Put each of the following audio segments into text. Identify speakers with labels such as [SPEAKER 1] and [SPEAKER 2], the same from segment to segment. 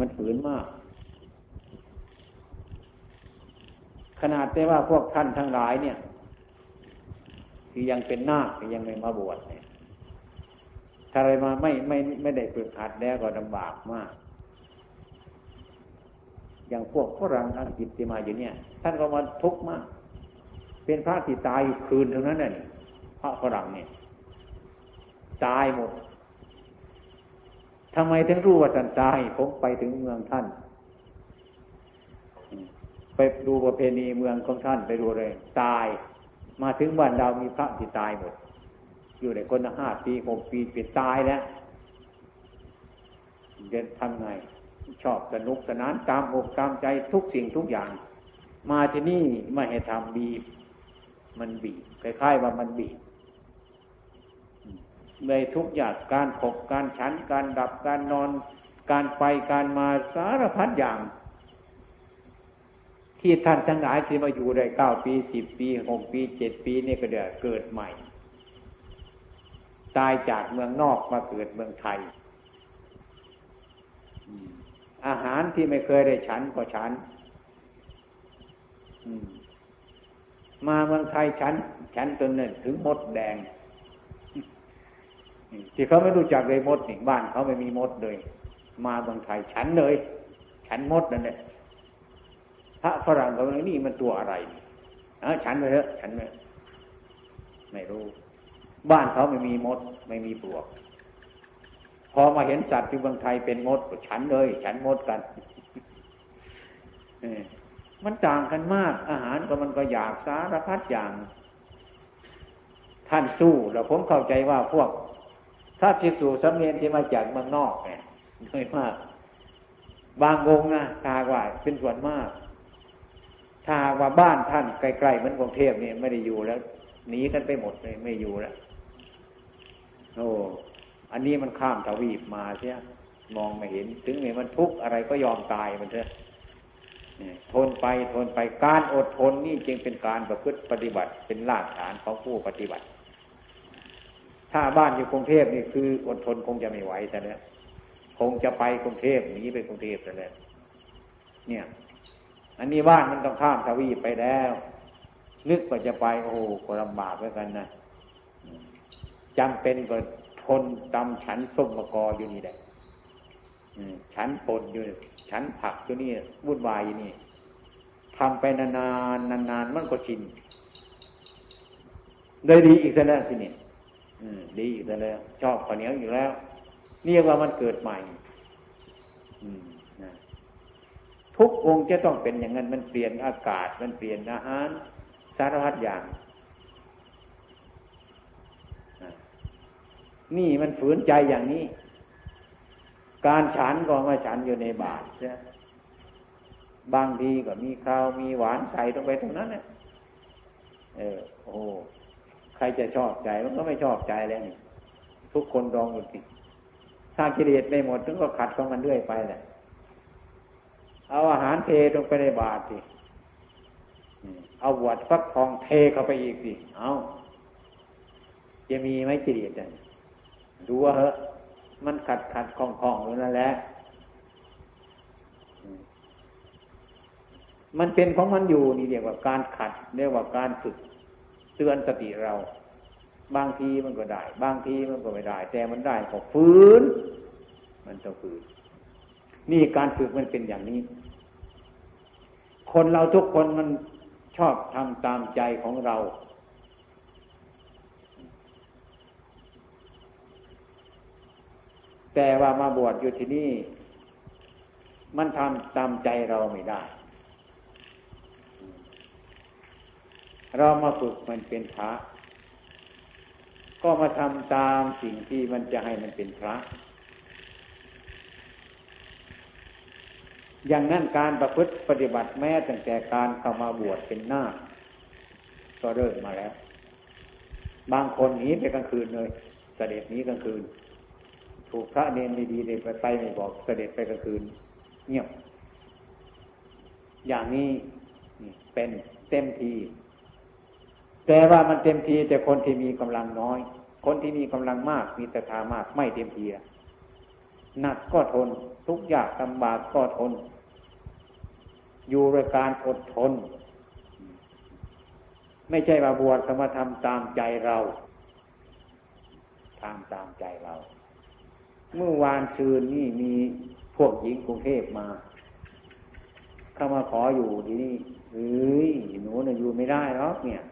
[SPEAKER 1] มันฝืนมาก ขนาดได้ว่าพวกท่านทั้งหลายเนี่ย ที่ยังเป็นนาคที่ยังไม่มาบวชเนี่ยถ้าอะไรมาไม่ไม่ไม่ได้ฝึกหัดแล้วก็ลำบากมาก อย่างพวกฝรั่งอังกฤษที่มาอยู่เนี่ย ท่านก็มาทุกข์มาก เป็นพระที่ตายคืนเท่านั้นน่ะพระฝรั่งเนี่ย ตายหมด ทำไมถึงรู้ว่าท่านตาย ผมไปถึงเมืองท่าน ไปดูประเพณีเมืองของท่านไปดูเลย ตาย มาถึงบ้านเรามีพระที่ตายหมด อยู่ในคนห้าปีหกปีปิดตายแล้วเดินทำไง ชอบสนุกสนานตามอกตามใจทุกสิ่งทุกอย่าง มาที่นี่ไม่ให้ทำบีบ มันบีบคล้ายๆว่ามันบีบ ในทุกอย่างการขบการฉันการดับการนอน การไปการมาสารพัดอย่าง ที่ท่านทั้งหลายที่มาอยู่ได้เก้าปีสิบปีหกปีเจ็ดปีนี่ก็เดี๋ยวเกิดใหม่ ตายจากเมืองนอกมาเกิดเมืองไทย อาหารที่ไม่เคยได้ฉันก็ฉันมาเมืองไทยฉัน ฉันจนเนี่ยถึงมดแดง ที่เขาไม่รู้จักเลยมดนี่บ้านเขาไม่มีมดเลย มาเมืองไทยฉันเลย ฉันมดนั่นแหละพระฝรั่งเขาเลยนี่มันตัวอะไรเออฉันไปเถอะฉันไม่ไม่รู้ บ้านเขาไม่มีมด ไม่มีปลวก พอมาเห็นสัตว์ที่เมืองไทยเป็นมดฉันเลย ฉันมดกันมันต่างกันมาก อาหารก็มันก็อยากสารพัดอย่าง ท่านสู้แล้วผมเข้าใจว่าพวก ถ้าภิกษุสำเนียนที่มาจากเมืองนอกเนี่ยน้อยมาก บางองค์นะถ้าว่าเป็นส่วนมากถ้าว่าบ้านท่านใกล้ๆเหมือนกรุงเทพเนี่ยไม่ได้อยู่แล้วหนีกันไปหมดเลยไม่อยู่แล้วโอ้อันนี้มันข้ามทวีปมาเสียมองไม่เห็น ถึงเนี่ยมันทุกข์อะไรก็ยอมตายมันเถอะทนไปทนไปการอดทนนี่จึงเป็นการประพฤติปฏิบัติเป็นรากฐานของผู้ปฏิบัติ ถ้าบ้านอยู่กรุงเทพนี่คืออดทนคงจะไม่ไหวแต่เนี้ยคงจะไปกรุงเทพหนีไปกรุงเทพแต่เนี้ยเนี่ย อันนี้บ้านมันต้องข้ามทวีปไปแล้วนึกว่าจะไปโอ้โหก็ลำบากเหมือนกันนะจำเป็นก็ทนดำฉันส้มมะกออยู่นี่แหละฉันปนอยู่ฉันผักอยู่นี่วุ่นวายอยู่นี่ทำไปนานๆนานๆมันก็ชินได้ดีอีกแล้วทีนี้ ดีอยู่แล้ว ชอบข้าวเหนียวอยู่แล้วเรียกว่ามันเกิดใหม่ทุกองค์จะต้องเป็นอย่างนั้น มันเปลี่ยนอากาศ มันเปลี่ยนอาหาร สารพัดอย่างนี่มันฝืนใจอย่างนี้ การฉันก็มาฉันอยู่ในบาตรใช่บางทีก็มีข้าวมีหวานใส่ลงไปตรงนั้นเนี่ยเออ โอ้ ใครจะชอบใจมันก็ไม่ชอบใจแล้วนี่ทุกคนรองอยู่สิถ้ากิเลสไม่หมดถึงก็ขัดของมันเรื่อยไปแหละเอาอาหารเทลงไปในบาตรสิเอาวัดฟักทองเทเข้าไปอีกสิเอาจะมีไหมกิเลสเนี่ยดูว่าเหอะมันขัดขัดคล่องคล่องอยู่นั่นแหละมันเป็นของมันอยู่นี่เรียกว่าการขัดเรียกว่าการฝึก เตือนสติเรา บางทีมันก็ได้ บางทีมันก็ไม่ได้ แต่มันได้ก็ฝืน มันต้องฝืน นี่การฝึกมันเป็นอย่างนี้ คนเราทุกคนมันชอบทำตามใจของเรา แต่ว่ามาบวชอยู่ที่นี่ มันทำตามใจเราไม่ได้ เรามาฝึกมันเป็นพระ ก็มาทำตามสิ่งที่มันจะให้มันเป็นพระ อย่างนั้นการประพฤติปฏิบัติแม้ตั้งแต่การเข้ามาบวชเป็นหน้า ก็เริ่มมาแล้ว บางคนหนีไปกลางคืนเลยเสด็จหนีกลางคืน ถูกพระเนรดีๆเด็ไปไปไม่บอกเสด็จไปกลางคืน เงียบ อย่างนี้เป็นเต็มที แต่ว่ามันเต็มทีแต่คนที่มีกำลังน้อย คนที่มีกำลังมาก มีศรัทธามากไม่เต็มทีหนักก็ทน ทุกยากลำบากก็ทน อยู่ด้วยการอดทน ไม่ใช่มาบวชสมาทำตามใจเราทำตามใจเรา เมื่อวานซืนนี่มีพวกหญิงกรุงเทพมา เข้ามาขออยู่ที่นี่เฮ้ยหนูเนี่ยอยู่ไม่ได้หรอกเนี่ย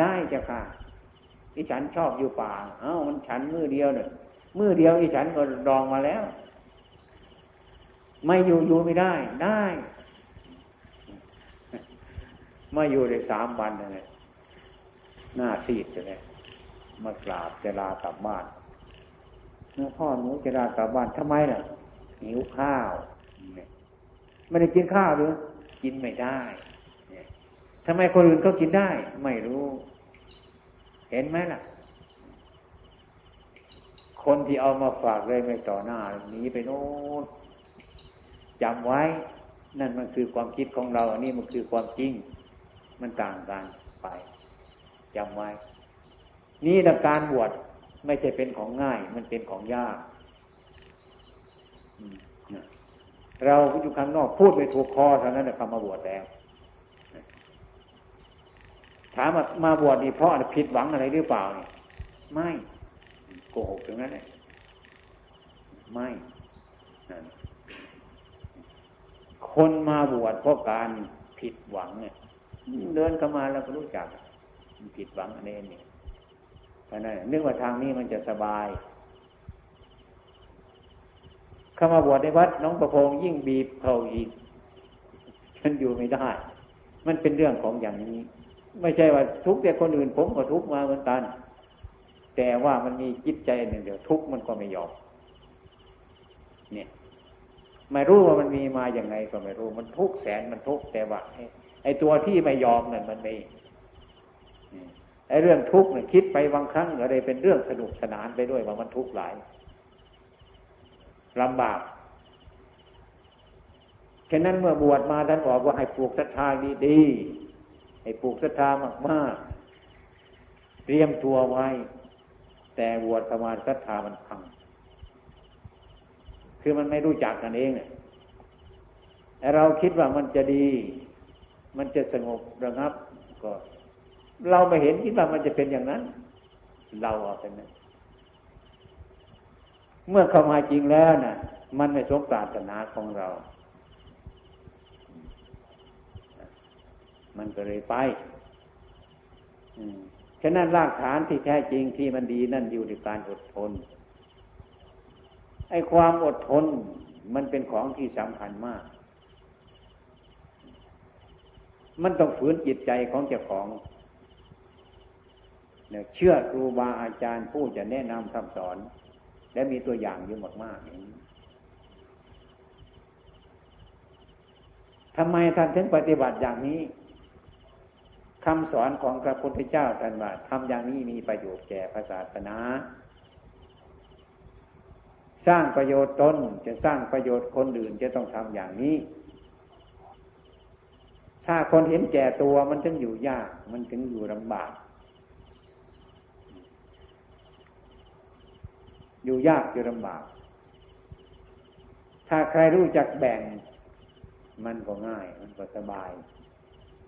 [SPEAKER 1] ได้จ้ะค่ะอีฉันชอบอยู่ป่า เอ้ามันฉันมือเดียวเนี่ยมือเดียวอีฉันก็รองมาแล้ว ไม่อยู่อยู่ไม่ได้ได้มาอยู่ได้สามวันเลยหน้าซีดเลยมากราบจะลากลับบ้านหลวงพ่อหนูจะลากลับบ้านทำไมล่ะหิวข้าวไม่ได้กินข้าวหรือกินไม่ได้ ทำไมคนอื่นเขากินได้ ไม่รู้ เห็นไหมล่ะ คนที่เอามาฝากเลยไม่ต่อหน้าหนีไปโน้นจำไว้ นั่นมันคือความคิดของเรา อันนี้มันคือความจริง มันต่างกันไปจำไว้ นี่ละการบวชไม่ใช่เป็นของง่าย มันเป็นของยากเราอยู่ข้างนอกพูดไปถูกคอเท่านั้นแหละคำมาบวชแล้ว ถามมามาบวชนี่เพราะผิดหวังอะไรหรือเปล่าเนี่ยไม่โกหกตรงนั้นเลยไม่คนมาบวชเพราะการผิดหวังเนี่ยเดินเข้ามาแล้วก็รู้จักผิดหวังอันนี้นี่เพราะนั้นนึกว่าทางนี้มันจะสบาย เข้ามาบวชในวัด น้องประพงยิ่งบีบเขาอีกฉันอยู่ไม่ได้ มันเป็นเรื่องของอย่างนี้ ไม่ใช่ว่าทุกแต่คนอื่น ผมก็ทุกมาเหมือนกันแต่ว่ามันมีจิตใจหนึ่งเดียวทุกมันก็ไม่ยอม เนี่ยไม่รู้ว่ามันมีมาอย่างไงก็ไม่รู้ มันทุกแสนมันทุกแต่ว่าไอ้ตัวที่ไม่ยอมนั่นมันไม่ไอ้เรื่องทุกข์เนี่ยคิดไปบางครั้งอะไรเป็นเรื่องสนุกสนานไปด้วยว่ามันทุกข์หลายลำบากฉะนั้นเมื่อบวชมาท่านบอกว่าให้ปลูกศรัทธาดีๆ ให้ปลูกศรัทธามากๆ เตรียมตัวไว้ แต่บวชประมาณศรัทธามันพัง คือมันไม่รู้จักกันเองเนี่ยเราคิดว่ามันจะดี มันจะสงบระงับ ก็ เราไม่เห็นคิดว่ามันจะเป็นอย่างนั้น เราเอาเป็นนั้นเมื่อเข้ามาจริงแล้วนะ่ะ มันไม่สมปรารถนาของเรา มันก็เลยไปฉะนั้นรากฐานที่แท้จริงที่มันดีนั่นอยู่ในการอดทน ไอ้ความอดทนมันเป็นของที่สำคัญมาก มันต้องฝืนจิตใจของเจ้าของเนี่ยเชื่อครูบาอาจารย์ผู้จะแนะนำคำสอน และมีตัวอย่างเยอะมากๆอย่างนี้ทำไมท่านถึงปฏิบัติอย่างนี้ คำสอนของพระพุทธเจ้าท่านว่าทำอย่างนี้มีประโยชน์แก่พระศาสนา สร้างประโยชน์ตนจะสร้างประโยชน์คนอื่นจะต้องทำอย่างนี้ ถ้าคนเห็นแก่ตัวมันถึงอยู่ยาก มันถึงอยู่ลำบาก อยู่ยากอยู่ลำบาก ถ้าใครรู้จักแบ่ง มันก็ง่าย มันก็สบาย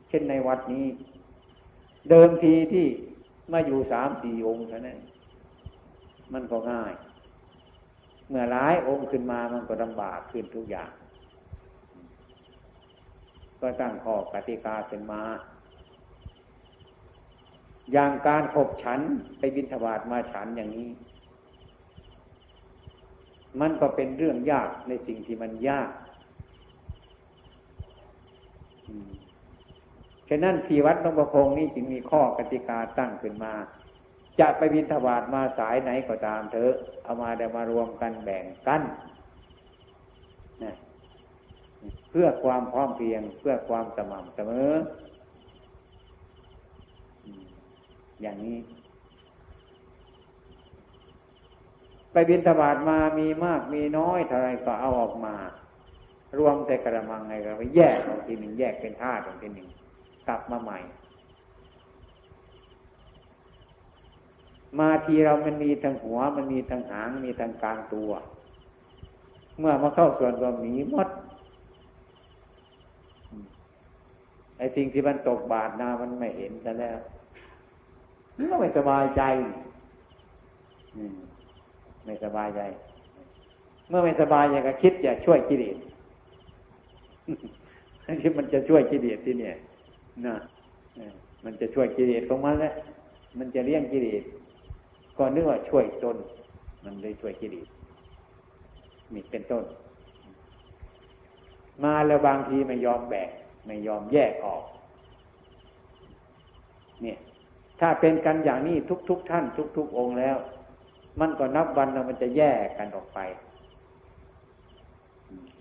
[SPEAKER 1] เช่นในวัดนี้ เดิมทีที่มาอยู่สามสี่องค์เท่านั้นมันก็ง่าย เมื่อหลายองค์ขึ้นมามันก็ลำบากขึ้นทุกอย่าง ก็ตั้งข้อกติกาเป็นมา อย่างการขบฉันไปบินทบาทมาฉันอย่างนี้ มันก็เป็นเรื่องยากในสิ่งที่มันยาก ฉะนั้นที่วัดหลวงประพงนี้จึงมีข้อกติกาตั้งขึ้นมา จะไปบินทบาทมาสายไหนก็ตามเถอะเอามาได้มารวมกันแบ่งกันนะเพื่อความพร้อมเพียงเพื่อความสม่ำเสมอ อย่างนี้ ไปบินทบาทมามีมากมีน้อยเท่าไรก็เอาออกมา รวมใส่กระมังไงก็ไปแยกออกทีหนึ่งแยกเป็นธาตุออกทีหนึ่ง กลับมาใหม่ มาทีเรามันมีทั้งหัว มันมีทั้งหางมีทั้งกลางตัว เมื่อมาเข้าส่วนก็หมีมดไอ้สิ่งที่มันตกบาทนามันไม่เห็นแต่แล้วมันก็ไม่สบายใจไม่สบายใจ เมื่อไม่สบายใจก็คิดอยากช่วยกิเลสที่มันจะช่วยกิเลสที่เนี่ย นะมันจะช่วยกิเลสของมันแหละมันจะเลี้ยงกิเลสก็นึกว่าช่วยตนมันเลยช่วยกิเลสมีเป็นต้น มาแล้วบางทีไม่ยอมแบกไม่ยอมแยกออก เนี่ย ถ้าเป็นกันอย่างนี้ทุกๆทท่าน ทุก ๆ องค์แล้ว มันก็นับวันแล้วมันจะแยกกันออกไป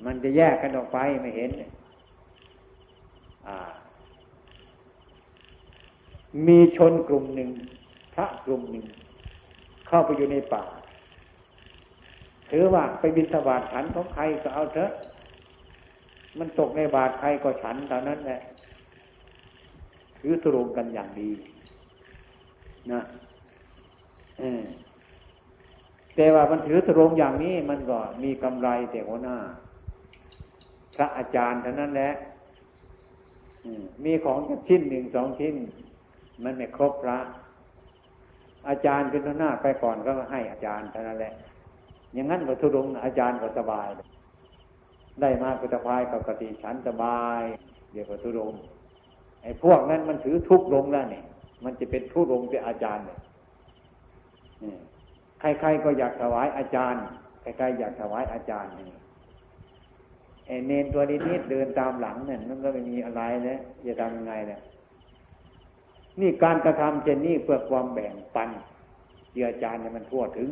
[SPEAKER 1] มันจะแยกกันออกไปไม่เห็นอ่า มีชนกลุ่มหนึ่ง พระกลุ่มหนึ่ง เข้าไปอยู่ในป่า ถือว่าไปบินสบาทฉันของใครก็เอาเถอะ มันตกในบาทใครก็ฉันตอนนั้นแหละถือตรงกันอย่างดี นะเออแต่ว่ามันถือตรงอย่างนี้มันก็มีกำไรแต่หัวหน้า พระอาจารย์เท่านั้นแหละมีของชิ้นหนึ่งสองชิ้น มันไม่ครบพระ อาจารย์เป็นหน้าไปก่อนก็ให้อาจารย์เท่านั้นแหละ อย่างนั้นก็ทุรงอาจารย์ก็สบาย ได้มากุตภายกับกติฉันสบาย เดี๋ยวก็ทุรงไอ้พวกนั้นมันถือทุกลงแล้วเนี่ยมันจะเป็นทุรงเป็นอาจารย์เนี่ยใครๆก็อยากถวายอาจารย์ใครๆอยากถวายอาจารย์นี่ไอ้เนนตัวนิดๆเดินตามหลังเนี่ยมันก็ไม่มีอะไรนะจะทำยังไงเนี่ย นี่การกระทำเช่นนี้เพื่อความแบ่งปันเจือจานเนี่ยมันทั่วถึง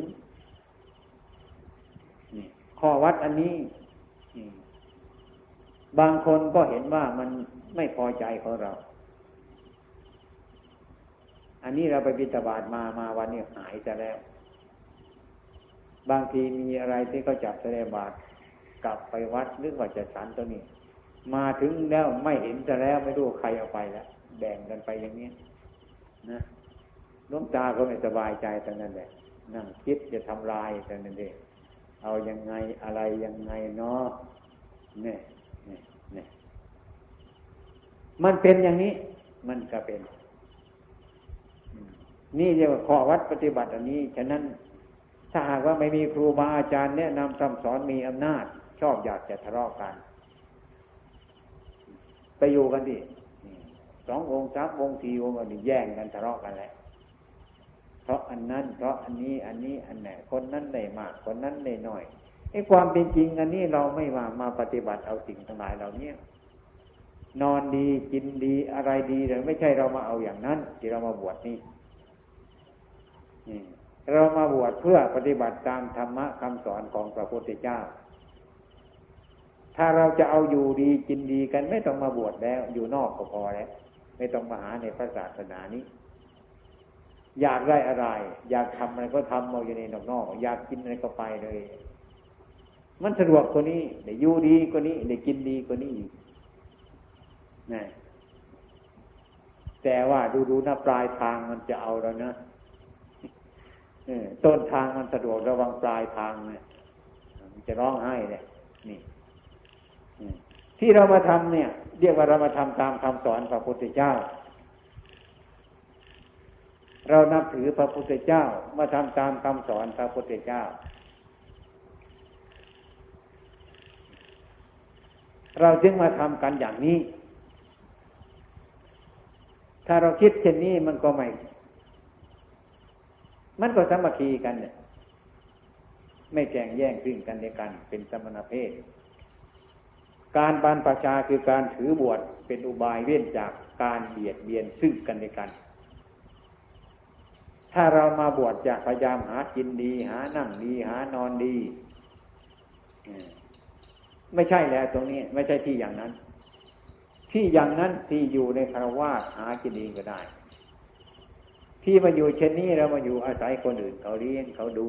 [SPEAKER 1] ข้อวัดอันนี้บางคนก็เห็นว่ามันไม่พอใจของเรา อันนี้เราไปบิณฑบาตมามาวันนี้หายจะแล้ว บางทีมีอะไรที่เขาจับแสดงบาตกลับไปวัดหรือว่าจะฉันตัวนี้ มาถึงแล้วไม่เห็นจะแล้วไม่รู้ใครเอาไปแล้วแบ่งกันไปอย่างนี้ นะล้มตาก็ไม่สบายใจตรงนั้นแหละนั่งคิดจะทำลายตรงนั้นเองเอายังไงอะไรยังไงเนาะเนี่ยเนี่ยเนี่ยมันเป็นอย่างนี้ มันก็เป็น นี่เรียกว่าข้อวัดปฏิบัติอันนี้ ฉะนั้นถ้าหากว่าไม่มีครูบาอาจารย์แนะนำคำสอนมีอำนาจ ชอบอยากจะทะเลาะกัน ไปอยู่กันดิ สององค์สามองค์สี่องค์ก็แย่งกันทะเลาะกันแหละเพราะอันนั้น เพราะอันนี้อันนี้อันไหนคนนั้นได้มากคนนั้นได้น้อยไอ้ความเป็นจริงอันนี้เราไม่มามาปฏิบัติเอาสิ่งทั้งหลายเหล่านี้นอนดีกินดีอะไรดีหรือไม่ใช่เรามาเอาอย่างนั้น ที่เรามาบวชนี่เรามาบวชเพื่อปฏิบัติตามธรรมะคำสอนของพระพุทธเจ้า ถ้าเราจะเอาอยู่ดีกินดีกันไม่ต้องมาบวชแล้ว อยู่นอกก็พอแล้ว ไม่ต้องมาหาในพระศาสนานี้ อยากได้อะไร อยากทำอะไรก็ทำเอาอยู่ในนอกๆอยากกินอะไรก็ไปเลย มันสะดวกกว่านี้ได้อยู่ดีกว่านี้ได้กินดีกว่านี้นะแต่ว่าดูดูนะปลายทางมันจะเอาแล้วนะต้นทางมันสะดวกระวังปลายทางเนี่ยมันจะร้องไห้เนี่ยนี่ ที่เรามาทำเนี่ย เรียกว่าเรามาทำตามคำสอนพระพุทธเจ้า เรานับถือพระพุทธเจ้ามาทำตามคำสอนพระพุทธเจ้า เราจึงมาทำกันอย่างนี้ ถ้าเราคิดเช่นนี้มันก็ไม่ มันก็สามัคคีกันเนี่ย ไม่แข่งแย่งซึ่งกันในกัน เป็นสมณเพศ การบานประชาคือการถือบวชเป็นอุบายเว้นจากการเบียดเบียนซึ่งกันในกัน ถ้าเรามาบวชจะพยายามหากินดี หานั่งดีหานอนดีไม่ใช่แล้วตรงนี้ ไม่ใช่ที่อย่างนั้น ที่อย่างนั้นที่อยู่ในคารวาสหากินดีก็ได้ ที่มาอยู่เช่นนี้เรามาอยู่อาศัยคนอื่น เขาเลี้ยงเขาดู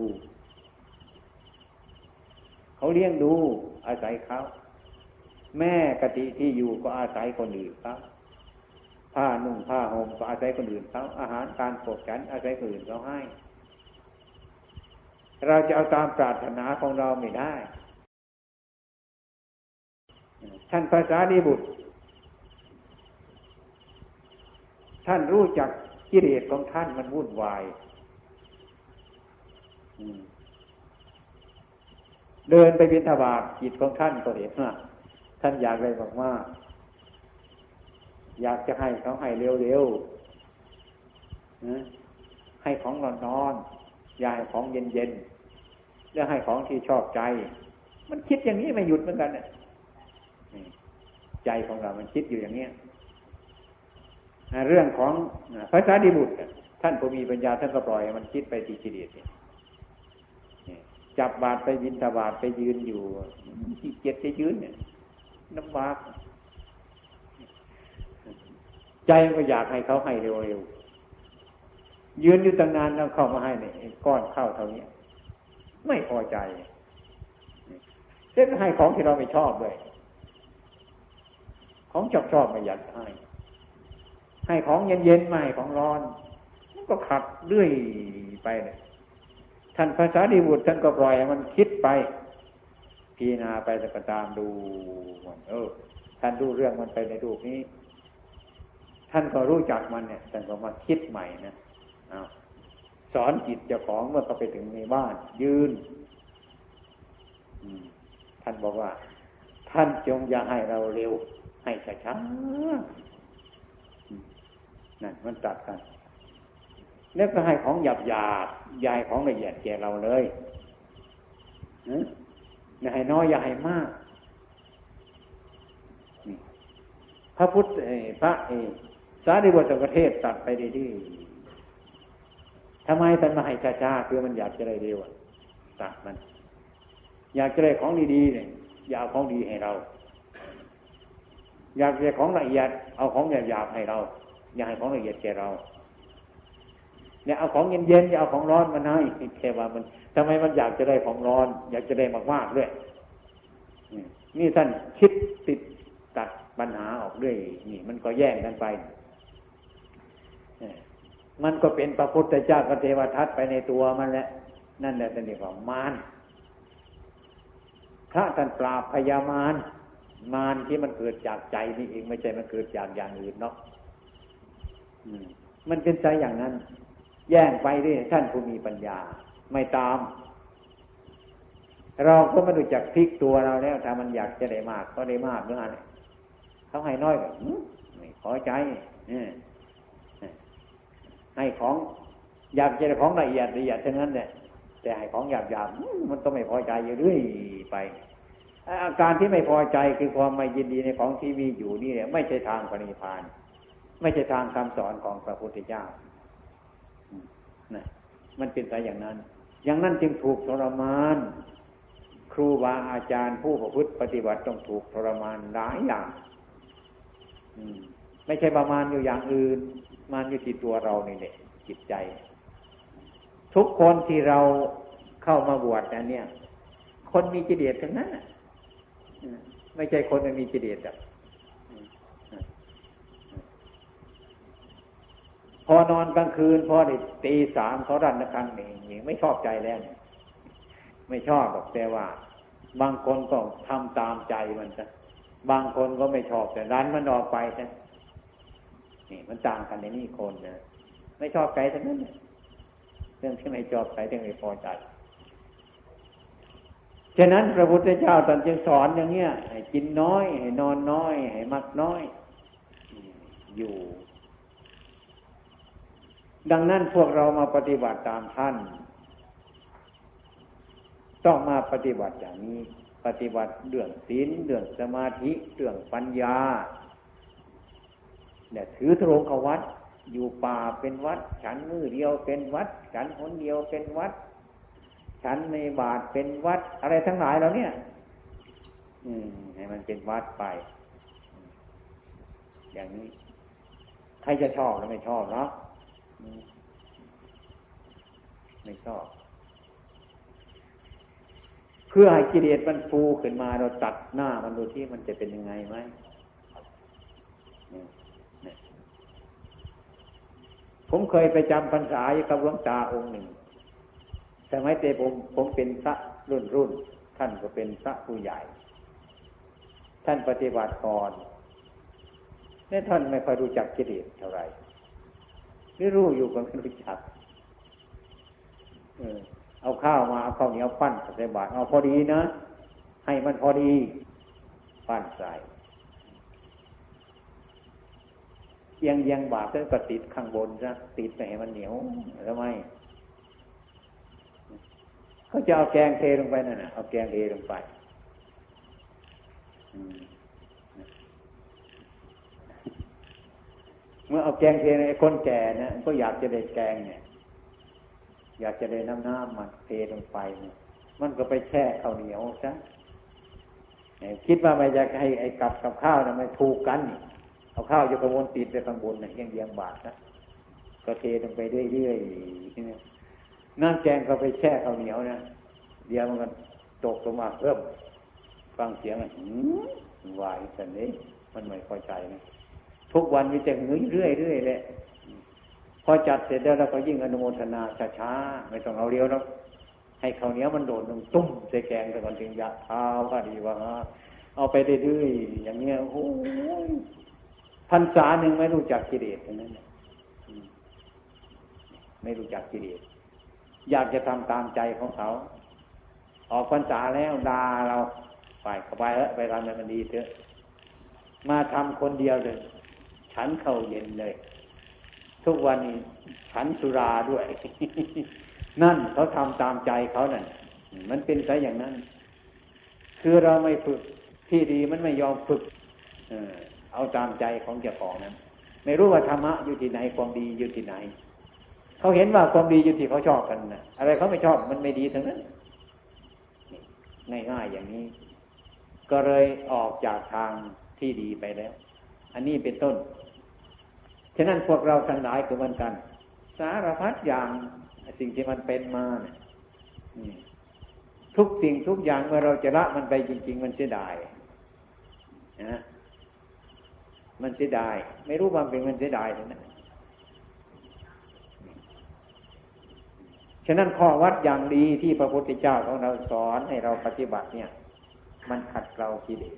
[SPEAKER 1] เขาเลี้ยงดูอาศัยเขา แม่กติที่อยู่ก็อาศัยคนอื่นครับผ้านุ่งผ้าห่มก็อาศัยคนอื่นเขาอาหารการปกฉันอาศัยคนอื่นเขาให้ เราจะเอาตามปรารถนาของเราไม่ได้ ท่านภาษาดีบุตร ท่านรู้จักกิเลสของท่านมันวุ่นวายเดินไปบิณฑบาตจิตของท่านก็เห็นว่า ท่านอยากอะไรบอกว่าอยากจะให้เขาให้เร็วๆให้ของนอนนอย่าให้ของเย็นๆแล้วให้ของที่ชอบใจ มันคิดอย่างนี้ไม่หยุดเหมือนกันเนี่ยใจของเรามันคิดอยู่อย่างเนี้ยเรื่องของพระสารีบุตรท่านผู้มีปัญญาท่านก็ปล่อยมันคิดไปทีกิเลสจับบาดไปยินตบาดไปยืนอยู่ที่เกียจจะยืนเนี่ย น้ำบาก ใจก็อยากให้เขาให้เร็วๆยืนอยู่ตั้งนานแล้วเข้ามาให้เนี่ยก้อนข้าวเท่านี้ไม่พอใจเส้นให้ของที่เราไม่ชอบเลย ของชอบชอบไม่อยากให้ ให้ของเย็นๆไม่ของร้อนมันก็ขัดเรื่อยไปเลยท่านภาษาดีบุตรท่านก็ปล่อยมันคิดไป พิจารณาไปแต่ก็ตามดูมันเออ ท่านดูเรื่องมันไปในรูปนี้ ท่านก็รู้จักมันเนี่ยท่านก็มาคิดใหม่นะอาสอนจิตเจ้าของเมื่อเขาไปถึงในบ้าน ยืนท่านบอกว่า ท่านจงอย่าให้เราเร็ว ให้ช้าๆนั่นมันตัดกันแล้วก็ให้ของหยาบหยาบยายของละเอียดแก่เราเลย อย่าให้น้อยอย่าให้มากพระพุทธพระเอสารีบุตรประเทศตัดไปดีๆทำไมท่านมาให้ช้าๆคือมันอยากจะได้เร็วตัดมัน อยากจะได้ของดีๆเนี่ยอยากของดีให้เรา อยากได้ของละเอียด เอาของหยาบๆให้เรา อยากให้ของละเอียดแก่เรา เนี่ยเอาของเย็นๆอย่าเอาของร้อนมาให้แค่ว่ามันทำไมมันอยากจะได้ของร้อน อยากจะได้มากๆด้วยนี่ท่านคิดติดตัดปัญหาออกด้วยนี่ มันก็แย่งกันไปมันก็เป็นพระพุทธเจ้ากับเทวทัตไปในตัวมันแหละนั่นแหละท่านเรียกว่ามารพระท่านปราบพยามารมารที่มันเกิดจากใจนี่เองไม่ใช่มันเกิดจากอย่างอื่นเนาะมันเป็นใจอย่างนั้น แย่งไปด้วยท่านผู้มีปัญญา ไม่ตาม เราก็ไม่รู้จักพลิกตัวเราแล้วถ้ามันอยากจะได้มาก ก็ได้มากเมื่อไงเขาให้น้อยแบบไม่พอใจให้ของอยากจะได้ของละเอียดละเอียดเท่านั้นเนี่ยแต่ให้ของหยาบหยาบมันก็ไม่พอใจอยู่เรื่อยไป อาการที่ไม่พอใจคือความไม่ยินดีในของที่มีอยู่นี่เนี่ย ไม่ใช่ทางปณิพาน ไม่ใช่ทางคำสอนของพระพุทธเจ้า นะมันเป็นไปอย่างนั้น อย่างนั้นจึงถูกทรมาน ครูบาอาจารย์ผู้ประพฤติปฏิบัติต้องถูกทรมานหลายอย่างไม่ใช่ประมาณอยู่อย่างอื่น มันอยู่ที่ตัวเรานี่แหละจิตใจ ทุกคนที่เราเข้ามาบวชเนี่ย คนมีจิตเดียดทั้งนั้นไม่ใช่คนไม่มีจิตเดียดแบ พอนอนกลางคืนพอได้ตีสามเขารันนะครั้งหนึ่งไม่ชอบใจแล้ว ไม่ชอบหรอกแต่ว่า บางคนก็ทำตามใจมันจะบางคนก็ไม่ชอบแต่รันมันออกไปช่นี่มันต่างกันในนี่คนนะไม่ชอบใจทั้งนั้นเรื่องที่ไม่ชอบใจเรื่องไม่พอใจฉะนั้นพระพุทธเจ้าตอนจึงสอนอย่างเงี้ยให้กินน้อย ให้นอนน้อย ให้มักน้อย อยู่ ดังนั้นพวกเรามาปฏิบัติตามท่าน ต้องมาปฏิบัติอย่างนี้ ปฏิบัติเรื่องศีลเรื่องสมาธิเรื่องปัญญาเนี่ยถือทรงขวัดอยู่ป่าเป็นวัด ฉันมือเดียวเป็นวัด ฉันคนเดียวเป็นวัด ฉันในบาทเป็นวัด อะไรทั้งหลายเราเนี่ย อืม ให้มันเป็นวัดไป อย่างนี้ ใครจะชอบหรือไม่ชอบเนาะ ไม่ชอบ เพื่อให้กิเลสมันฟูขึ้นมาเราตัดหน้ามันดูที่มันจะเป็นยังไงไหมผมเคยไปจำพรรษาอยู่กับหลวงตาองค์หนึ่งแต่ไม่เตผมผมเป็นพระรุ่นรุ่น ท่านก็เป็นพระผู้ใหญ่ ท่านปฏิบัติก่อนนี่ท่านไม่ค่อยรู้จักกิเลสเท่าไหร่ ไม่รู้อยู่ก็ไม่รู้จักเออเอาข้าวมาเอาข้าวเหนียวปั้นใส่บาตรเอาพอดีนะ ให้มันพอดี ปั้นใส่เอียงเอียงบาตรก็ติดข้างบนซะติดไปให้มันเหนียวแล้วไม่เขาจะเอาแกงเทลงไปนั่นนะเอาแกงเทลงไป เมื่อเอาแกงเทในคนแก่นะก็อยากจะได้แกงเนี่ย อยากจะได้น้ำน้ำมันเทลงไปเนี่ย มันก็ไปแช่ข้าวเหนียวซะคิดว่าไม่อยากให้ไอ้กับกับข้าวนะมันถูกกันเอาข้าวอยู่กระวนติดไปข้างบนเนี่ยยังเยียงบาทนะก็เทลงไปเรื่อยๆน้ำแกงก็ไปแช่ข้าวเหนียวนะเดี๋ยวมันตกลงมาเพิ่มฟังเสียงอะวายแต่นี้มันไม่พอใจนะ ทุกวันมีแต่หงยเรื่อยเรื่อยเลย พอจัดเสร็จแล้วเราก็ยิ่งอนุโมทนาช้าๆไม่ต้องเอาเรียวแล้วให้เขาเนี้ยมันโดดลงตุ้มใส่แกงแต่ก่อนถึงยะเท้าก็ดีว่าเอาไปเรื่อยๆอย่างเงี้ยโอ้ยพันษาหนึ่งไม่รู้จักกิเลสนั้นไม่รู้จักกิเลสอยากจะทำตามใจของเขา ออกพรรษาแล้วด่าเราไปเข้าไปเออไปทำให้มันดีเถอะ มาทำคนเดียวเลย ฉันเข้าเย็นเลย ทุกวันนี้ฉันสุราด้วย นั่นเขาทำตามใจเขานั่นมันเป็นไปอย่างนั้น คือเราไม่ฝึกที่ดีมันไม่ยอมฝึกเอาตามใจของเจ้าของนั้น ไม่รู้ว่าธรรมะอยู่ที่ไหนความดีอยู่ที่ไหน เขาเห็นว่าความดีอยู่ที่เขาชอบกันนะอะไรเขาไม่ชอบมันไม่ดีทั้งนั้นง่ายๆอย่างนี้ ก็เลยออกจากทางที่ดีไปแล้ว อันนี้เป็นต้น ฉะนั้นพวกเราทั้งหลายคือเหมือนกัน สารพัดอย่างสิ่งที่มันเป็นมาเนี่ยทุกสิ่งทุกอย่างเมื่อเราจะละมันไปจริง ๆ มันเสียดายนะมันเสียดาย ไม่รู้ความเป็นมันเสียดายเลยนะฉะนั้นข้อวัดอย่างดีที่พระพุทธเจ้าของเราสอนให้เราปฏิบัติเนี่ย มันขัดเกลากิเลส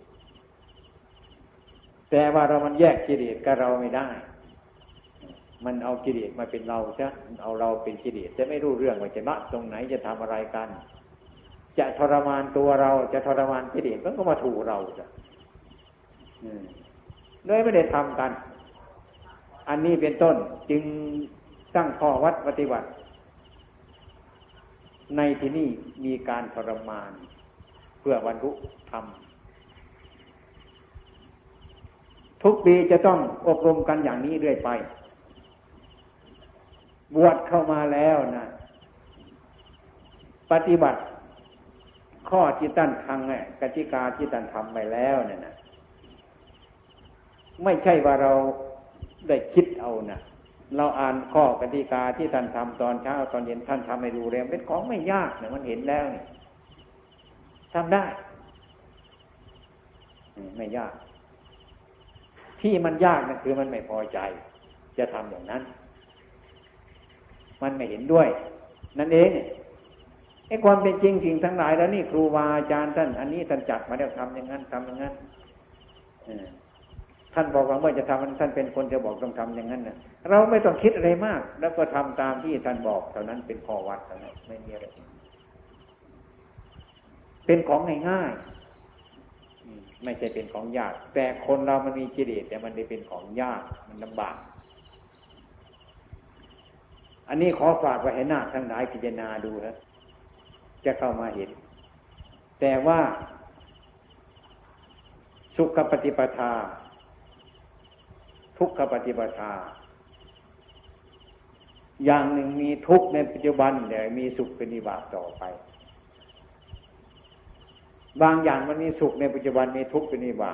[SPEAKER 1] แต่ว่าเรามันแยกกิเลสกับเราไม่ได้ มันเอากิเลสมาเป็นเราใช่เอาเราเป็นกิเลสจะไม่รู้เรื่องว่าจะละตรงไหนจะทำอะไรกัน จะทรมานตัวเราจะทรมานกิเลสมันก็มาถูเราจ้ะโดยไม่ได้ทำกัน อันนี้เป็นต้นจึงตั้งข้อวัดปฏิบัติ ในที่นี้มีการทรมาน เพื่อบรรลุธรรม ทุกปีจะต้องอบรมกันอย่างนี้เรื่อยไป บวชเข้ามาแล้วนะปฏิบัติ ข้อที่ตั้นทางไงกติกาที่ตั้นทำไปแล้วเนี่ยนะไม่ใช่ว่าเราได้คิดเอานะเราอ่านข้อกติกาที่ท่านทำตอนเช้าตอนเย็นท่านทำให้ดูเร็วเป็นของไม่ยากเนี่ยมันเห็นแล้วเนี่ยทำได้ ไม่ยาก ที่มันยากนั่นคือมันไม่พอใจ จะทำอย่างนั้น มันไม่เห็นด้วย นั่นเองไอ้ความเป็นจริงสิ่งทั้งหลายแล้วนี่ครูบาอาจารย์ท่าน อันนี้ท่านจัดมาแล้วทำอย่างนั้นทำอย่างนั้นท่านบอกว่าเมื่อจะทำท่านเป็นคนจะบอกต้องทำอย่างนั้นนะเราไม่ต้องคิดอะไรมาก แล้วก็ทำตามที่ท่านบอกเท่านั้นเป็นข้อวัดเท่านั้นไม่มีอะไรเป็นของง่ายๆ ไม่ใช่เป็นของยาก แต่คนเรามันมีกิเลสแต่มันได้เป็นของยากมันลำบาก อันนี้ขอฝากไว้ให้หน้าทั้งหลายพิจารณาดูนะจะเข้ามาเห็น แต่ว่า สุขปฏิปทา ทุกขปฏิปทา อย่างหนึ่งมีทุกข์ในปัจจุบันแต่มีสุขเป็นนิบาตต่อไป บางอย่างมันมีสุขในปัจจุบันมีทุกข์เป็นนิบา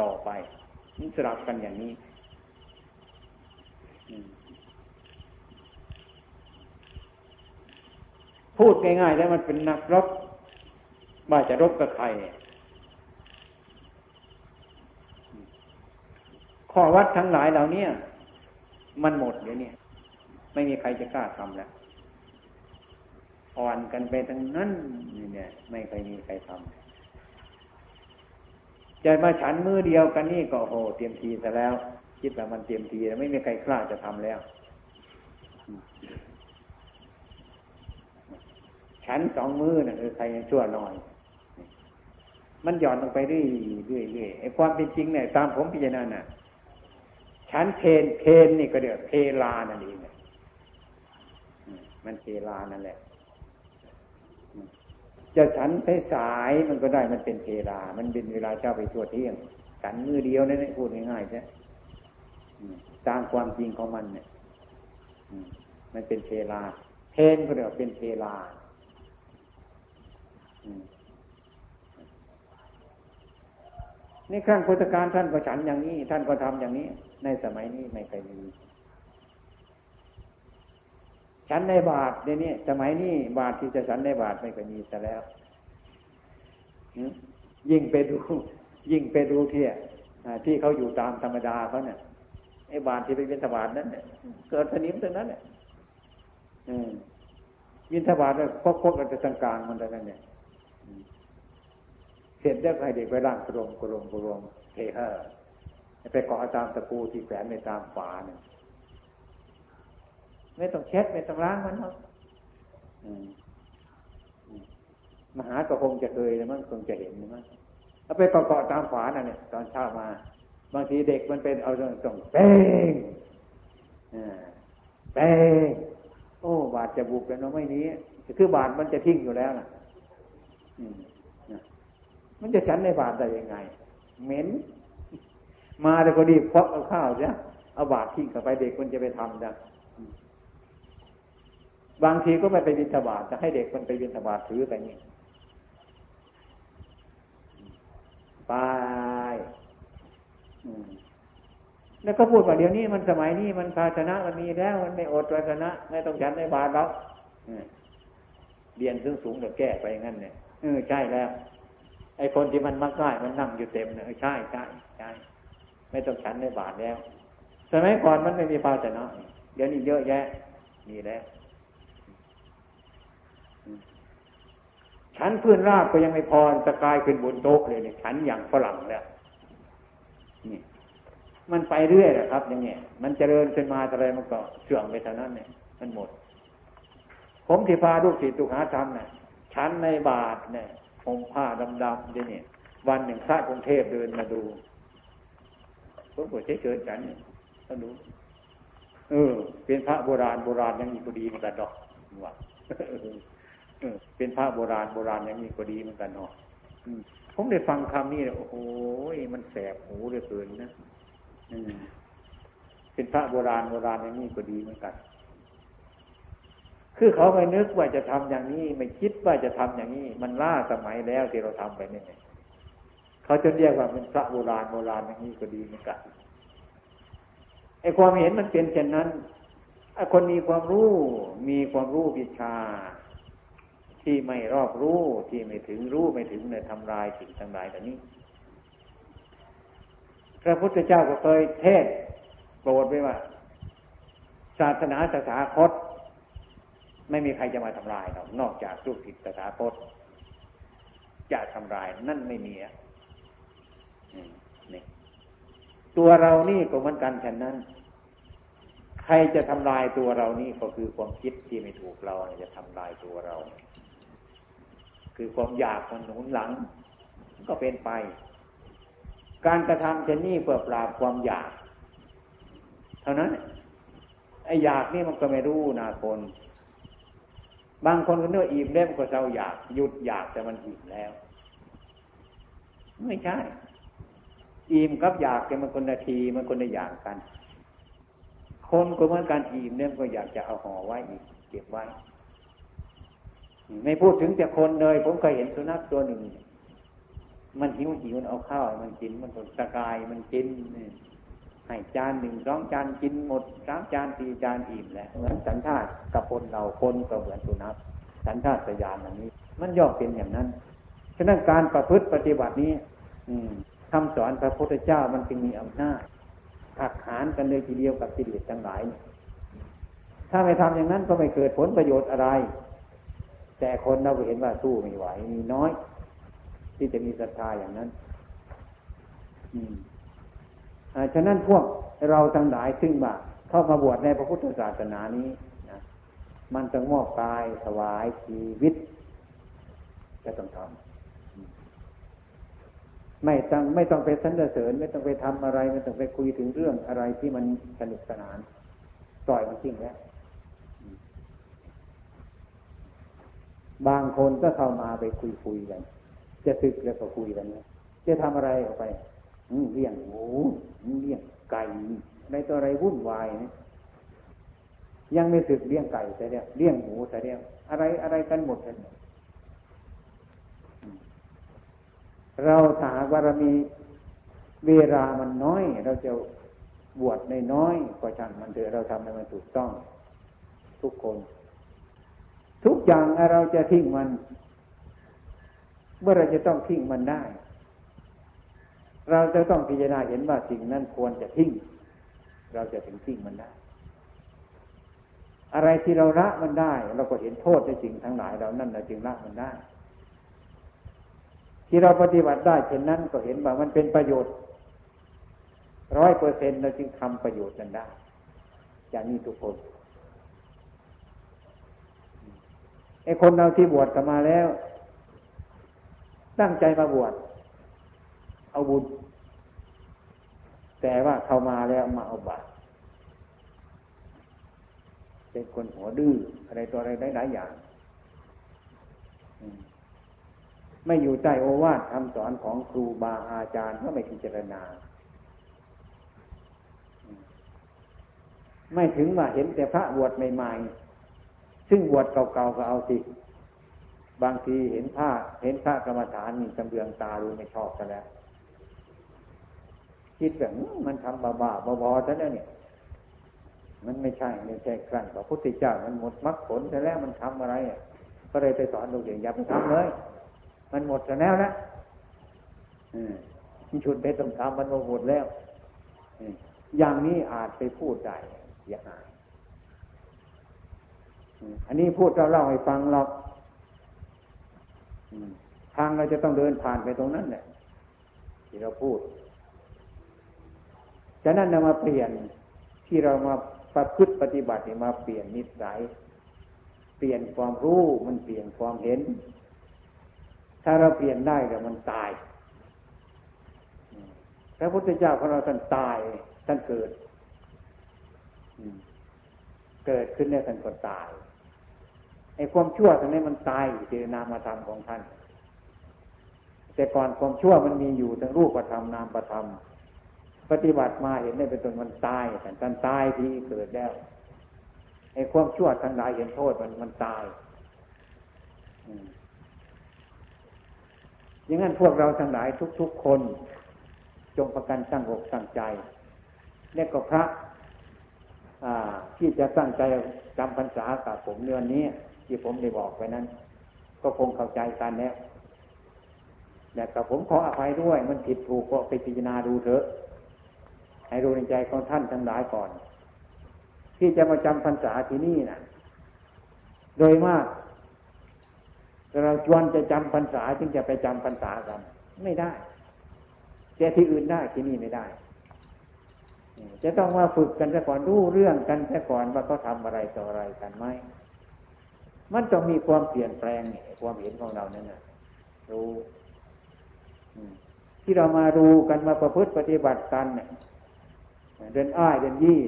[SPEAKER 1] ต่อไปมันสลับกันอย่างนี้พูดง่ายๆแล้วมันเป็นนักรบว่าจะรบกับใครข้อวัดทั้งหลายเหล่านี้มันหมดเดี๋ยวนี้ไม่มีใครจะกล้าทำแล้วอ่อนกันไปทั้งนั้นเนี่ย ไม่เคยมีใครทำ จะมาฉันมือเดียวกันนี่ก็โหเตรียมทีซะแล้ว คิดว่ามันเตรียมทีแล้วไม่มีใครกล้าจะทำแล้ว ฉันสองมือนะ่ะคือใครชั่วหน่อย มันหย่อนลงไปเรื่อยเรื่อยเรื่อยไอ้ความเป็นจริงเนี่ยตามผมพิจารณาน่ะฉันเพนเพนนี่ก็เดี๋ยวเพลานั่นเองมันเพลานั่นแหละ จะฉันสายมันก็ได้มันเป็นเพลา มันเป็นเวลาเจ้าไปทั่วเที่ยงฉันมือเดียวนั่นพูดง่ายๆใช่ตามความจริงของมันเนี่ยมันเป็นเพลา เพนก็เรียกเป็นเพลาในี่ขั้งพุทธการท่านก็ฉันอย่างนี้ ท่านก็ทำอย่างนี้ ในสมัยนี้ไม่เคยมี ฉันในบาทเดี๋ยวนี้สมัยนี้บาทที่จะฉันในบาทไม่เคยมีซะแล้วยิ่งไปดู ยิ่งไปดูที่ที่เขาอยู่ตามธรรมดาเขาเนี่ยไอ้บาทที่ไปเป็นธบาทนั้นเนี่ยเกิดสนิมตรงนั้นเนี่ยยินทบาทเนี่ยพกพกกันจะต่างกลางมันแต่นั้นเนี่ยเสร็จแล้วให้เด็กไปร่างกระมกระมกระมเทเฮอไปเกาะตามตะปูที่แฝงในตามฝาเนี่ย ไม่ต้องเช็ดไม่ต้องล้างมันหรอกมหาก็คงจะเคยนะมั้งคงจะเห็นนะมั้งเอาไปเกาะตามฝาน่ะเนี่ย ตอนเช้ามา บางทีเด็กมันเป็นเอาส่งเป้งเป้งโอ้ บาดจะบุกแล้วน้องไม่นี้คือบาดมันจะทิ้งอยู่แล้วนะมันจะฉันในบาดได้ยังไง เหม็น มาแต่ก็ดีเพกเอาข้าวจ้ะเอาบาดทิ้งเข้าไปเด็กมันจะไปทำจ้ะ บางทีก็ไม่ไปบิณฑบาตจะให้เด็กมันไปบิณฑบาตถือไปนี่ไปแล้วก็พูดว่าเดี๋ยวนี้มันสมัยนี้มันภาชนะมันมีแล้ว มันไม่อดภาชนะไม่ต้องฉันในบาตรแล้วเรียนสูงสูงเดี๋ยวแก้ไปงั้นเนี่ยเออใช่แล้ว ไอ้คนที่มันมักง่ายมันนั่งอยู่เต็มเนี่ยใช่ใช่ใช่ไม่ต้องฉันในบาตรแล้วสมัยก่อนมันไม่มีภาชนะเดี๋ยวนี้เยอะแยะมีแล้ว ฉันพื้นราบก็ยังไม่พอจะกลายเป็นบนโต๊ะเลยเนี่ยฉันอย่างฝรั่งแล้วนี่มันไปเรื่อยแหละครับ อย่างเงี้ยมันเจริญขึ้นมาอะไรมันก็เสื่อมไปเท่านั้นเนี่ยมันหมด ผมที่พาลูกศิษย์ลูกหาทำเนี่ยฉันในบาทเนี่ยผมผ้าดำๆเนี่ยวันหนึ่งพระกรุงเทพเดินมาดูผมก็เฉยๆฉันเนี่ยก็ดูเออ เป็นพระโบราณโบราณยังมีพอดีเหมือนกันดอกว่า เป็นพระโบราณโบราณอย่างนี้ก็ดีเหมือนกันเนาะผมได้ฟังคำนี้โอ้โหมันแสบหูเหลือเกินนะเป็นพระโบราณโบราณอย่างนี้ก็ดีเหมือนกัน คือเขาไม่นึกว่าจะทำอย่างนี้ ไม่คิดว่าจะทำอย่างนี้ มันล่าสมัยแล้วที่เราทำไปนี่เขาจะเรียกว่าเป็นพระโบราณโบราณอย่างนี้ก็ดีเหมือนกันไอ้ความเห็นมันเป็นเช่นนั้นไอ้คนมีความรู้มีความรู้วิชา ที่ไม่รอบรู้ที่ไม่ถึงรู้ไม่ถึงเนี่ยทำลายสิ่งทั้งหลายแบบนี้ พระพุทธเจ้าก็เคยเทศโปรดไว้ว่า ศาสนาสถาคต ไม่มีใครจะมาทำลายเรานอกจากลูกศิษย์สถาคตจะทำลายนั่นไม่มีอะนี่ตัวเรานี่ก็เหมือนกันแค่นั้น ใครจะทำลายตัวเรานี่ก็คือความคิดที่ไม่ถูกเราจะทำลายตัวเรา คือความอยากมันหนุนหลัง ก็เป็นไป การกระทำเช่นนี้เพื่อปราบความอยาก เท่านั้นไอ้อยากนี่มันก็ไม่รู้นาคน บางคนก็เนื้ออิ่มแล้วก็เศร้าอยากหยุดอยากแต่มันอิ่มแล้ว ไม่ใช่ อิ่มกับอยากแต่มันคนนาทีมันคนละอย่างกัน คนก็เหมือนกันอิ่มเนี่ยก็อยากจะเอาห่อไว้อีกเก็บไว้ ไม่พูดถึงแต่คนเลย ผมเคยเห็นสุนัขตัวหนึ่ง มันหิวหิวเอาข้าวมันกินมันตะกายมันกินให้จานหนึ่งสองจานกินหมดสามจานสี่จานอิ่มแล้วเหมือนสันทาตกับคนเราคนก็เหมือนสุนัขสันทาตสยานอย่นี้ มันย่อมเป็นอย่างนั้นฉะนั้นการประพฤติปฏิบัตินี้ อืมคำสอนพระพุทธเจ้ามันจึงมีอำนาจหักหานกันเลยทีเดียวกับกิเลสทั้งหลาย ถ้าไม่ทำอย่างนั้นก็ไม่เกิดผลประโยชน์อะไร แต่คนเราเห็นว่าสู้ไม่ไหวมีน้อย ที่จะมีศรัทธาอย่างนั้น อืมฉะนั้นพวกเราทั้งหลายซึ่งว่าเข้ามาบวชในพระพุทธศาสนานี้นะมันต้องมอบกายถวายชีวิตจะต้องทำไม่ต้องไม่ต้องไปสรรเสริญ ไม่ต้องไปทำอะไร ไม่ต้องไปคุยถึงเรื่องอะไรที่มันสนุกสนานปล่อยมันทิ้งแล้ว บางคนก็เข้ามาไปคุยคุยกัน จะตึกแล้วก็คุยกันนะจะทำอะไรออกไปเลี้ยงหมูเลี้ยงไก่ในตัวอะไรวุ่นวายนะยังไม่สึกเลี้ยงไก่แต่เนี่ยเลี้ยงหมูแต่เนี่ยอะไรอะไรกันหมดเลยเราถาว่าเรามีเวลามันน้อย เราจะบวชในน้อยก็ช่างมันเถอะเราทำให้มันถูกต้อง ทุกคน ทุกอย่างเราจะทิ้งมัน เมื่อเราจะต้องทิ้งมันได้ เราจะต้องพิจารณาเห็นว่าสิ่งนั้นควรจะทิ้ง เราจะถึงทิ้งมันได้ อะไรที่เราละมันได้ เราก็เห็นโทษในสิ่งทั้งหลายเรานั่นเราจึงละมันได้ ที่เราปฏิบัติได้เช่นนั้นก็เห็นว่ามันเป็นประโยชน์ร้อยเปอร์เซ็นเราจึงทำประโยชน์กันได้อย่างนี้ทุกคน ไอ้คนเราที่บวชกันมาแล้ว ตั้งใจมาบวชเอาบุญ แต่ว่าเข้ามาแล้วมาเอาบาตรเป็นคนหัวดื้ออะไรตัวอะไรหลายอย่าง ไม่อยู่ใต้โอวาทคำสอนของครูบาอาจารย์ก็ไม่พิจารณา ไม่ถึงว่าเห็นแต่พระบวชใหม่ ๆ ซึ่งบวชเก่าๆก็เอาสิ บางทีเห็นผ้าเห็นพระกรรมฐานมีจำเบืองตาดูไม่ชอบกันแล้ว คิดแบบมันทำบ้าบอๆซะแล้วเนี่ย มันไม่ใช่ไม่ใช่ครั้งพระพุทธเจ้ามันหมดมรรคผลแต่แล้วมันทำอะไรอะก็เลยไปสอนลูกอย่างอย่าไปทำเลย มันหมดแล้วนะอืมชุดไปต้องทำมันหมดแล้วอย่างนี้อาจไปพูดได้เสียหาย อันนี้พูดเราเล่าให้ฟังเราทางเราจะต้องเดินผ่านไปตรงนั้นแหละที่เราพูดฉะนั้นเรามาเปลี่ยนที่เรามาประพฤติปฏิบัติมาเปลี่ยนนิสัย เปลี่ยนความรู้มันเปลี่ยนความเห็น ถ้าเราเปลี่ยนได้แต่มันตายพระพุทธเจ้าของเราท่านตายท่านเกิดเกิดขึ้นในท่านก็ตาย ไอ้ความชั่วตรงนี้มันตายอยู่ในนามธรรมของท่าน แต่ก่อนความชั่วมันมีอยู่ทั้งรูปธรรมนามธรรมปฏิบัติมาเห็นได้เป็นตนมันตายแต่ท่านตายที่เกิดแล้วไอ้ความชั่วทั้งหลายเห็นโทษมันมันตายอย่างนั้นพวกเราทั้งหลายทุก ๆ คน จงประกันตั้งอกตั้งใจและก็พระที่จะตั้งใจจำพรรษากับผมเดือนนี้ ที่ผมได้บอกไปนั้น ก็คงเข้าใจกันแล้วแต่กับผมขออภัยด้วย มันผิดถูกก็ไปพิจารณาดูเถอะ ให้รู้ในใจของท่านทั้งหลายก่อน ที่จะมาจำพรรษาที่นี่นะโดยมากเราชวนจะจำพรรษาจึงจะไปจำพรรษากัน ไม่ได้แต่ที่อื่นได้ที่นี่ไม่ได้ จะต้องมาฝึกกันซะก่อนรู้เรื่องกันซะก่อนว่าเขาทาอะไรต่ออะไรกันไหม มันต้องมีความเปลี่ยนแปลงความเห็นของเราเนี่ยรู้ที่เรามารู้กันมาประพฤติปฏิบัติกันเนี่ยเดินอ้ายเดินยี่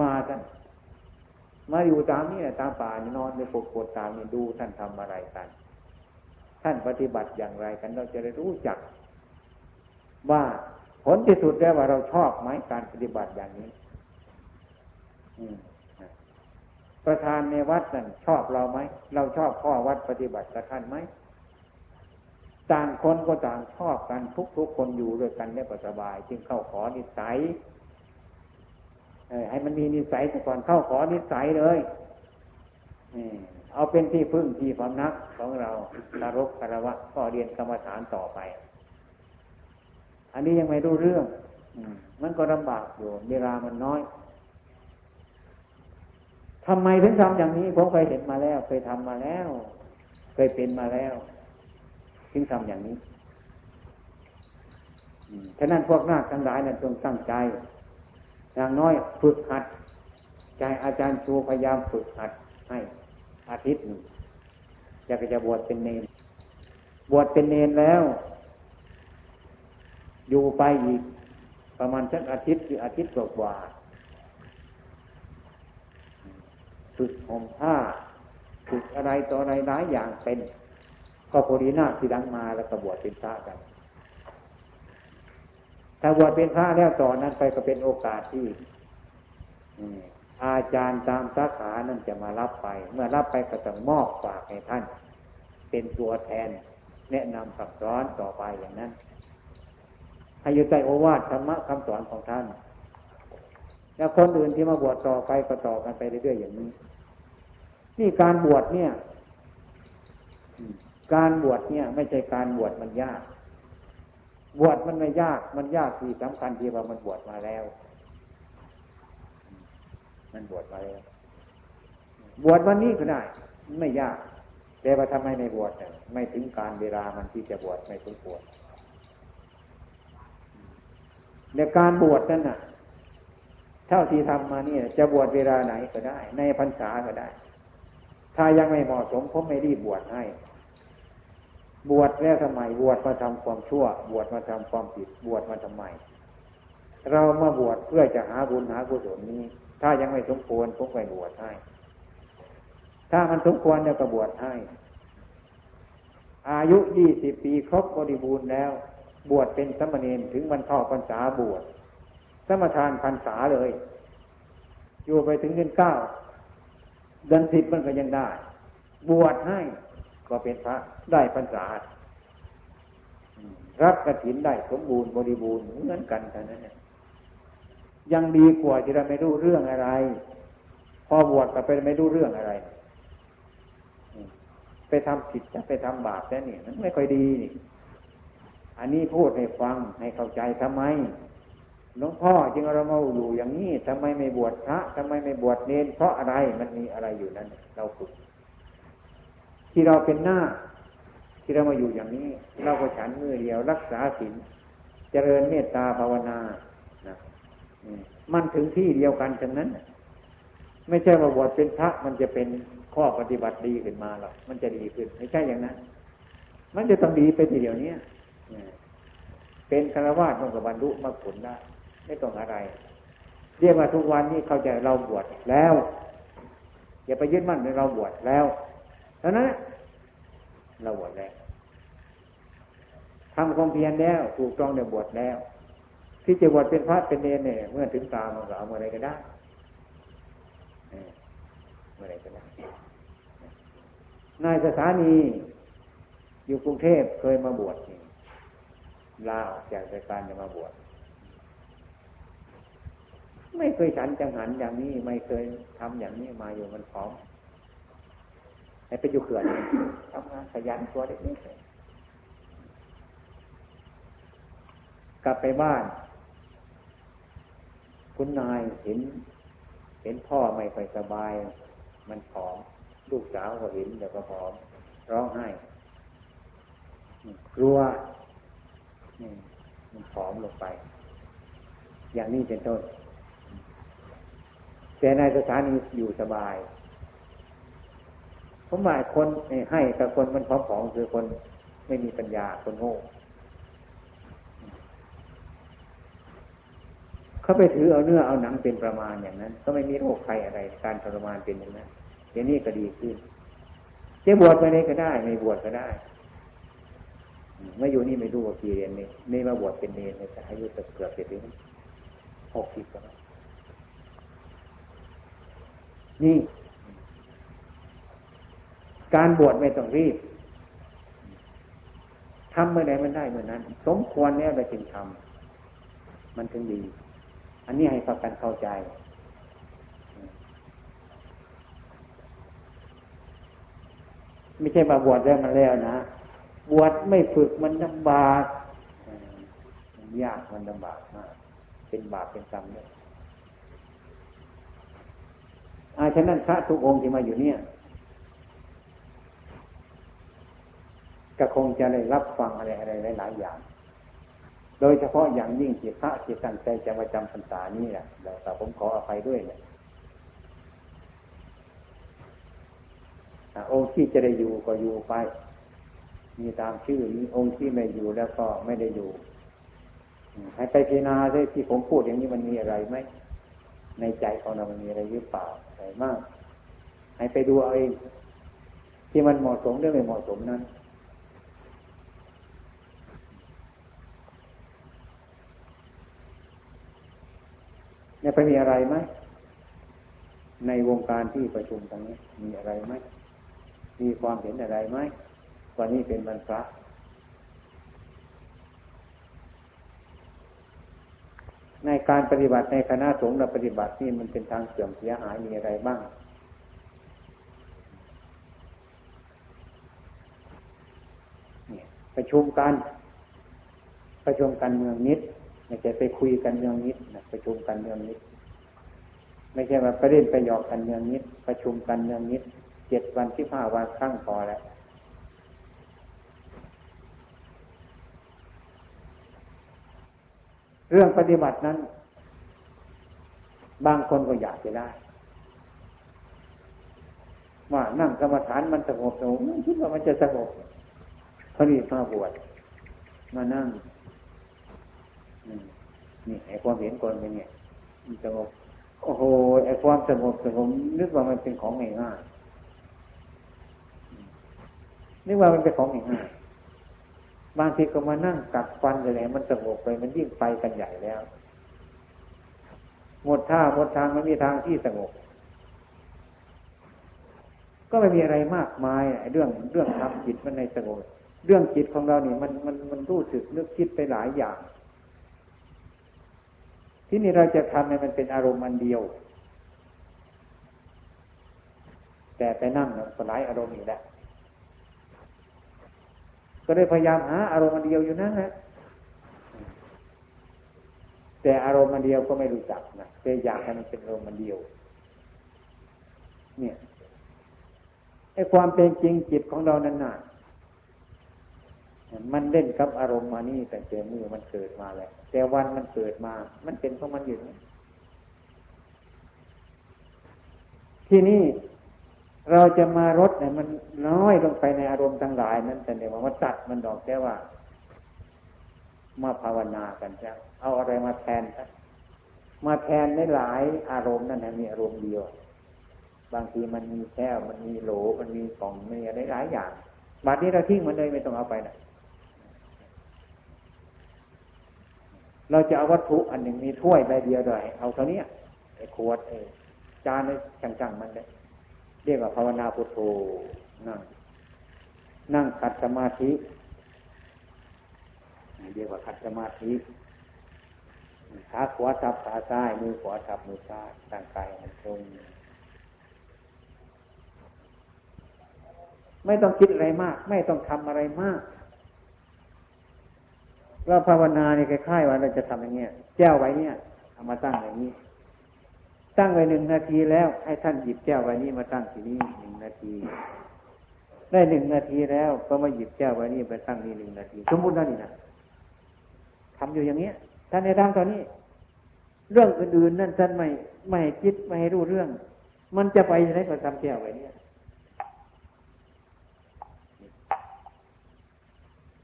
[SPEAKER 1] มาท่านมาอยู่ตามนี่ตามป่านอนในปกปวดตามนี่ดูท่านทำอะไรกัน ท่านปฏิบัติอย่างไรกันเราจะได้รู้จัก ว่าผลที่สุดแล้วว่าเราชอบไหมการปฏิบัติอย่างนี้ ประธานในวัดนั่นชอบเราไหมเราชอบข้อวัดปฏิบัติกับท่านไหมต่างคนก็ต่างชอบกันทุกทุกคนอยู่ด้วยกันได้ก็สบาย จึงเข้าขอนิสัยให้มันมีนิสัยก่อนเข้าขอนิสัยเลยเอาเป็นที่พึ่งที่พำนักของเราคารพคารวะก็เรียนกรรมฐานต่อไป อันนี้ยังไม่รู้เรื่อง มันก็ลำบากอยู่เวลามันน้อย ทำไมถึงทำอย่างนี้ผมเคยเห็นมาแล้ว เคยทำมาแล้ว เคยเป็นมาแล้วถึงทำอย่างนี้ฉะนั้นพวกนาคทั้งหลายนั้นจงตั้งใจ อย่างน้อยฝึกหัด ใจอาจารย์ชูพยายามฝึกหัดให้อาทิตย์หนึ่งจะก็จะบวชเป็นเนรบวชเป็นเนรแล้ว อยู่ไปอีกประมาณสักอาทิตย์หรืออาทิตย์กว่า ฝึกห่มผ้าฝึกอะไรต่ออะไรหลายอย่างเป็น ก็พอดีหน้าที่ดังมาแล้วก็บวชเป็นพระกันถ้าบวชเป็นพระแล้วต่อนนั้นไปก็เป็นโอกาสที่อาจารย์ตามสาขานั้นจะมารับไป เมื่อรับไปก็ต้องมอบฝากให้ท่าน เป็นตัวแทนแนะนำคำสอนต่อไปอย่างนั้นให้อยู่ใต้โอวาทธรรมะคำสอนของท่าน แล้วคนอื่นที่มาบวชต่อไปก็ต่อกันไปเรื่อยๆอย่างนี้ นี่การบวชเนี่ย การบวชเนี่ย ไม่ใช่การบวชมันยาก บวชมันไม่ยาก มันยากที่สำคัญที่ว่ามันบวชมาแล้ว มันบวชมาแล้ว บวชวันนี้ก็ได้ ไม่ยาก แต่ว่าทำไมไม่บวชเนี่ยไม่ถึงการเวลามันที่จะบวชไม่สมควรในการบวชนั่นน่ะ เท่าที่ทำมานี่จะบวชเวลาไหนก็ได้ ในพรรษาก็ได้ ถ้ายังไม่เหมาะสมผมไม่รีบบวชให้ บวชแล้วทำไมบวชมาทำความชั่ว บวชมาทำความผิด บวชมาทำไม เรามาบวชเพื่อจะหาบุญหากุศลนี้ ถ้ายังไม่สมควรผมไม่บวชให้ ถ้ามันสมควรเนี่ยก็บวชให้ อายุยี่สิบปีครบบริบูรณ์แล้ว บวชเป็นสมณีนถึงวันเข้าพรรษาบวชสมทานพรรษาเลย อยู่ไปถึงเดือนเก้า เดือนสิบมันก็ยังได้ บวชให้ก็เป็นพระได้พรรษารับกระถินได้สมบูรณ์บริบูรณ์เหมือนกันเท่านั้นยังดีกว่าที่เราไม่รู้เรื่องอะไร พอบวชก็ไปไม่รู้เรื่องอะไร ไปทำผิดจะไปทำบาปแล้วนี่มันไม่ค่อยดีนี่อันนี้พูดให้ฟังให้เข้าใจทำไม หลวงพ่อจึงเรามาอยู่อย่างนี้ทำไมไม่บวชพระทำไมไม่บวชเนนเพราะอะไรมันมีอะไรอยู่นั้น เราฝึกที่เราเป็นหน้า ที่เรามาอยู่อย่างนี้ เราก็ฉันมือเดียวรักษาศีลเจริญเมตตาภาวนานะมันถึงที่เดียวกันทั้งนั้น ไม่ใช่ว่าบวชเป็นพระมันจะเป็นข้อปฏิบัติดีขึ้นมาหรอกมันจะดีขึ้น ไม่ใช่อย่างนั้น มันจะต้องดีไปทีเดียวนี้เป็นคารวะมันก็บรรลุมรรคผลได้ ไม่ต้องอะไร เรียกว่าทุกวันนี้เขาจะเราบวชแล้ว อย่าไปยึดมั่นในเราบวชแล้วเท่านั้นเราบวชแล้วทำความเพียรแล้วถูกต้องในบวชแล้ว ที่จะบวชเป็นพระเป็นเนรเนี่ยเมื่อถึงตามันก็เอาเมื่อไรก็ได้เมื่อไรก็ได้นายสถานีอยู่กรุงเทพเคยมาบวชลาออกจากราชการจะมาบวช ไม่เคยฉันจังหันอย่างนี้ ไม่เคยทำอย่างนี้มาอยู่มันพร้อมไอ้ไปอยู่เขื่อนทำงานขยันตัวเล็กๆกลับไปบ้าน คุณนายเห็น เห็นพ่อไม่ค่อยสบาย มันผอม ลูกสาวก็เห็นเดี๋ยวก็ผอม ร้องไห้กลัวมันผอมลงไป อย่างนี้เป็นต้น แต่ในสถานีอยู่สบาย ผมหมายคนให้แต่คนมันพร้อมๆคือคนไม่มีปัญญาคนโง่เขาไปถือเอาเนื้อเอาหนังเป็นประมาณอย่างนั้น ก็ไม่มีโรคภัยอะไร การทรมานเป็นอย่างนั้นอย่างนี้ก็ดีขึ้นจะบวชไปนี้ก็ได้ ไม่บวชก็ได้ไม่อยู่นี่ไม่รู้ว่ากี่เรียนนี่นี่มาบวชเป็นเนรเนี่ยอายุเกือบจะถึงหกสิบแล้ว นี่ การบวชไม่ต้องรีบทำเมื่อไหร่มันได้เมื่อนั้น สมควรเนี่ยไปจึงทำมันถึงดี อันนี้ให้ประกันเข้าใจ ไม่ใช่มาบวชแล้วมันแล้วนะ บวชไม่ฝึกมันลำบากมันยากมันลำบากมาก เป็นบาปเป็นกรรมเนี่ย อาฉะนั้นพระทุกองค์ที่มาอยู่เนี่ยก็คงจะได้รับฟังอะไรอะไรหลาย ๆ อย่าง โดยเฉพาะอย่างยิ่งจิตพระจิตตั้งใจจะมาจำพรรษานี้แหละแต่ผมขออภัยด้วยเนี่ยองค์ที่จะได้อยู่ก็อยู่ไป มีตามชื่อนี้องค์ที่ไม่อยู่แล้วก็ไม่ได้อยู่ ให้ไปพิจารณาด้วยที่ผมพูดอย่างนี้มันมีอะไรไหมในใจของเรามันมีอะไรหรือเปล่า อะไรมาก ให้ไปดูเอาเอง ที่มันเหมาะสมหรือไม่เหมาะสมนั้น เนี่ยไปมีอะไรไหมในวงการที่ประชุมตรงนี้มีอะไรไหมมีความเห็นอะไรไหมวันนี้เป็นวันพระ ในการปฏิบัติในคณะสงฆ์เราปฏิบัตินี่มันเป็นทางเสื่อมเสียหายมีอะไรบ้างประชุมกัน ประชุมกันเมืองนิดไม่ใช่ไปคุยกันเมืองนิดนะประชุมกันเมืองนิด ไม่ใช่มาไปเล่นไปหยอกกันเมืองนิด ประชุมกันเมืองนิดเจ็ดวันที่ห้าวันครั้งพอแล้ว เรื่องปฏิบัตินั้น บางคนก็อยากจะได้ว่านั่งกรรมฐานมันสงบสงบคิดว่ามันจะสงบพอดีมาบวชมานั่งนี่ไอ้ความเห็นคนเป็นไงมันสงบโอ้โหไอ้ความสงบสงบนึกว่ามันเป็นของง่ายนึกว่ามันเป็นของง่าย บางทีก็มานั่งกัดฟันอะไร มันสงบไปมันยิ่งไปกันใหญ่แล้ว หมดท่าหมดทางไม่มีทางที่สงบ ก็ไม่มีอะไรมากมายเรื่องเรื่องทำจิตมันในสงบ เรื่องจิตของเราเนี่ยมันมันมันรู้สึกนึกคิดไปหลายอย่าง ที่นี่เราจะทำให้มันเป็นอารมณ์อันเดียว แต่ไปนั่งมันหลายอารมณ์อีกแล้ว ก็ได้พยายามหาอารมณ์เดียวอยู่นั่นแหละแต่อารมณ์เดียวก็ไม่รู้จักนะแต่อยากให้มันเป็นอารมณ์เดียว เนี่ยไอ้ความเป็นจริงจิตของเรานั้นน่ะมันเล่นกับอารมณ์มานี่แต่เจอมือมันเกิดมาแล้วแต่วันมันเกิดมา มันเป็นเพราะมันอยู่ที่นี่ เราจะมารดเนี่ยมันน้อยลงไปในอารมณ์ทั้งหลายนั้นแต่เนี่ยว่าตัดมันดอกแค่ว่า มาภาวนากันจ้ะเอาอะไรมาแทนครับมาแทนในหลายอารมณ์นั่นนะมีอารมณ์เดียว บางทีมันมีแก้วมันมีโหลมันมีกล่องมีอะไรหลายอย่างบัดนี้เราทิ้งมันเลยไม่ต้องเอาไปนะเราจะเอาวัตถุอันหนึ่งมีถ้วยใบเดียวเลยเอาเท่านี้ไอ้ขวดไอ้จานไอ้จังๆมันเลย รียกว่าภาวนาพุทโธนั่ง นั่งขัดสมาธิเรียกว่าขัดสมาธิขาขวาทับขาซ้ายมือขวาทับมือซ้ายร่างกายมันตรงไม่ต้องคิดอะไรมาก ไม่ต้องทำอะไรมากเราภาวนาเนี่ยคล้ายๆว่าเราจะทำอย่างเงี้ยแก้วไว้เนี่ยเอามาตั้งอย่างนี้ ตั้งไว้หนึ่งนาทีแล้ว ให้ท่านหยิบแก้วใบนี้มาตั้งที่นี่หนึ่งนาที ได้หนึ่งนาทีแล้ว ก็มาหยิบแก้วใบนี้ไปตั้งนี่หนึ่งนาที สมมตินั่นนี่นะทำอยู่อย่างเนี้ยท่านในทางตอนนี้ เรื่องอื่นๆนั่นท่านไม่ไม่คิดไม่ให้รู้เรื่อง มันจะไปไหนก็ทำแก้วไว้เนี่ย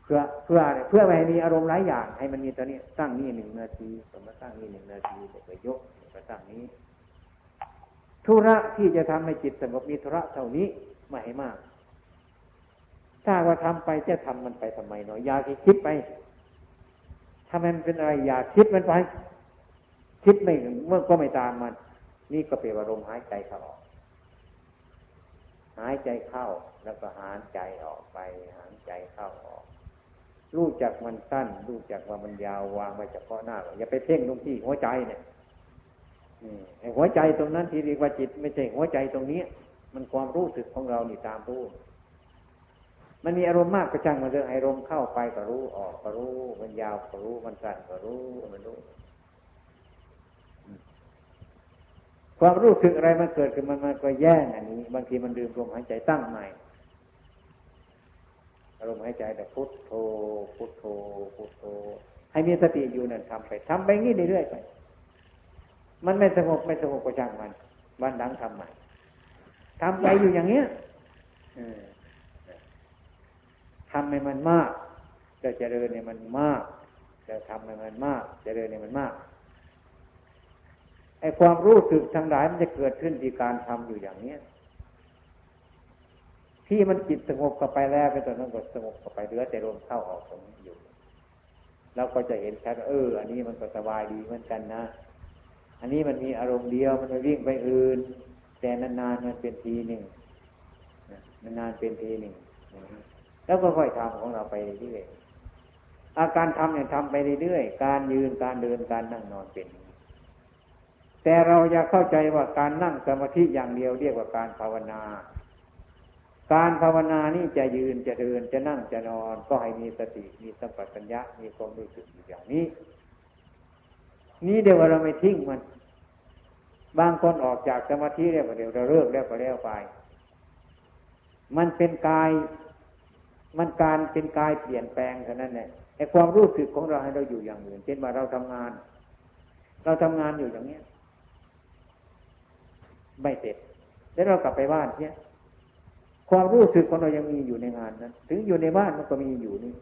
[SPEAKER 1] เพื่อเพื่อเพื่อไม่มีอารมณ์หลายอย่าง ให้มันมีตอนนี้ตั้งนี่หนึ่งนาทีสมมติตั้งนี่หนึ่งนาทีเดี๋ยวไปยกไปตั้งนี้ ธุระที่จะทำให้จิตสงบมีธุระเท่านี้ไม่ให้มาก ถ้าว่าทำไปจะทำมันไปทำไมเนาะอยากคิดไปทำไมมันเป็นอะไรอยากคิดมันไป คิดไม่เมื่อก็ไม่ตามมัน นี่ก็เป็นอารมณ์หายใจเข้าออกหายใจเข้าแล้วก็หายใจออกไป หายใจเข้าออก รู้จักมันสั้น รู้จักว่ามันยาววางไว้เฉพาะหน้าอย่าไปเพ่งลงที่หัวใจเนี่ย หัวใจตรงนั้นที่เรียกว่าจิต ไม่ใช่หัวใจตรงนี้ มันความรู้สึกของเรานี่ตามรู้ มันมีอารมณ์มากก็ช่างมันเรื่องอารมณ์เข้าไปก็รู้ออกก็รู้ มันยาวก็รู้ มันสั้นก็รู้มันรู้ ความรู้สึกอะไรมันเกิดขึ้นมันมันก็แย่งอันนี้ บางทีมันดื่มลมหายใจตั้งใหม่อารมณ์หายใจแต่พุทโธพุทโธพุทโธให้มีสติอยู่นั่นทำไปทำไปงี้เรื่อยๆไป มันไม่สงบไม่สงบก็ช่างมันวันหลังทำใหม่ทำไปอยู่อย่างเนี้ยทำให้มันมากจะเจริญเนี่ยมันมากจะทำให้มันมากจเจริญเนี่ยมันมากไอ้ความรู้สึกทางหลายมันจะเกิดขึ้นที่การทำอยู่อย่างเนี้ยที่มันจิตสงบกับไปแล้วไปตอนนั้นก็สงบกับไปเหลือแต่ลมเข้าออกตรงนี้อยู่เราก็จะเห็นชัดเออ อันนี้มันก็สบายดีเหมือนกันนะ อันนี้มันมีอารมณ์เดียวมันไม่วิ่งไปอื่น แต่นานๆมันเป็นทีหนึ่งนานๆเป็นทีหนึ่งแล้วก็ค่อยทำของเราไปเรื่อยอาการทำเนี่ยทำไปเรื่อยๆการยืนการเดินการนั่งนอนเป็น แต่เราอยากเข้าใจว่าการนั่งสมาธิอย่างเดียวเรียกว่าการภาวนา การภาวนานี่จะยืนจะเดินจะนั่งจะนอน ก็ให้มีสติมีสัมปชัญญะมีความรู้สึกอย่างนี้ นี่เดี๋ยวเราไม่ทิ้งมัน บางคนออกจากสมาธิแล้วเดี๋ยวเราเลิกแล้วก็แล้วไป มันเป็นกาย มันการเป็นกายเปลี่ยนแปลงเท่านั้นแหละไอ้ความรู้สึกของเราให้เราอยู่อย่างอื่นเช่นว่าเราทำงาน เราทำงานอยู่อย่างเนี้ย ไม่เสร็จ แล้วเรากลับไปบ้านเนี่ยความรู้สึกของเรายังมีอยู่ในงานนั้น ถึงอยู่ในบ้านมันก็มีอยู่นี่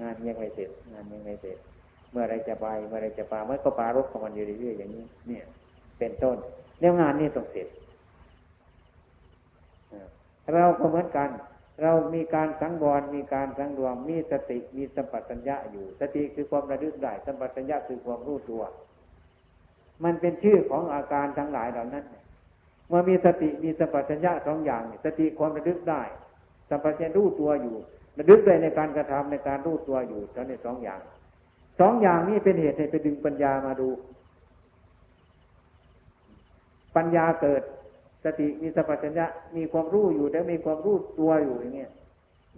[SPEAKER 1] งานยังไม่เสร็จ งานยังไม่เสร็จ เมื่อไรจะไปเมื่อไรจะปาเมื่อก็ปารบของมันอยู่เรื่อยๆอย่างนี้ เนี่ย เป็นต้นแล้วงานนี้ต้องเสร็จเราก็เหมือนกัน เรามีการสังวรมีการสังรวม มีสติมีสัมปชัญญะอยู่ สติคือความระลึกได้สัมปชัญญะคือความรู้ตัว มันเป็นชื่อของอาการทั้งหลายเหล่านั้นเมื่อมีสติมีสัมปชัญญะสองอย่าง สติความระลึกได้สัมปชัญญะรู้ตัวอยู่ระลึกได้ในการกระทำในการรู้ตัวอยู่ทั้งในสองอย่าง สองอย่างนี้เป็นเหตุให้ไปดึงปัญญามาดู ปัญญาเกิดสติมีสัมปชัญญะมีความรู้อยู่แล้วมีความรู้ตัวอยู่อย่างเงี้ย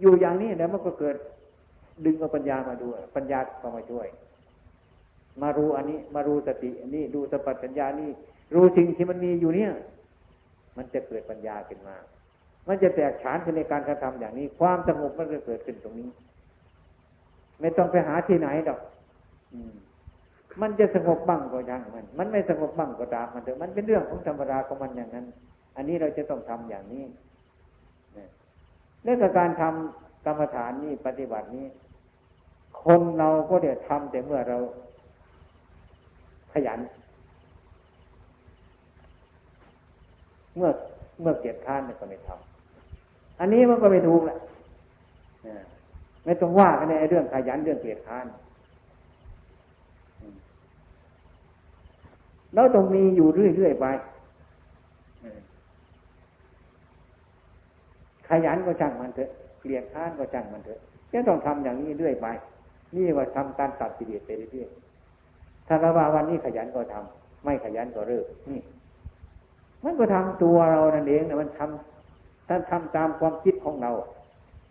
[SPEAKER 1] อยู่อย่างนี้แล้วมันก็เกิด ดึงเอาปัญญามาดูปัญญาก็มาช่วย มารู้อันนี้ มารู้สติอันนี้ดูสัมปชัญญะนี่รู้สิ่งที่มันมีอยู่เนี่ย มันจะเกิดปัญญาขึ้นมา มันจะแตกฉานขึ้นในการกระทำอย่างนี้ ความสงบมันจะเกิดขึ้นตรงนี้ ไม่ต้องไปหาที่ไหนดอก มันจะสงบบ้างก็ยังมัน มันไม่สงบบ้างก็ตามมันเถอะมันเป็นเรื่องของธรรมดาของมันอย่างนั้น อันนี้เราจะต้องทำอย่างนี้เรื่องการทำกรรมฐานนี้ปฏิบัตินี้ คนเราก็เดี๋ยวทำแต่เมื่อเรา ขยัน เมื่อเมื่อเกียดค้านก็ไม่ทำอันนี้มันก็ไม่ถูกแหละไม่ต้องว่ากันในเรื่องขยันเรื่องเกียดค้าน เราต้องมีอยู่เรื่อยๆไปขยันก็ช่างมันเถอะเกลียดค้านก็ช่างมันเถอะจะต้องทำอย่างนี้เรื่อยไป นี่ว่าทำการตัดสิเลสไปเรื่อยๆถ้าเราว่าวันนี้ขยันก็ทำไม่ขยันก็เลิกนี่มันก็ทำตัวเรานั่นเองนะมันทำท่านทำตามความคิดของเรา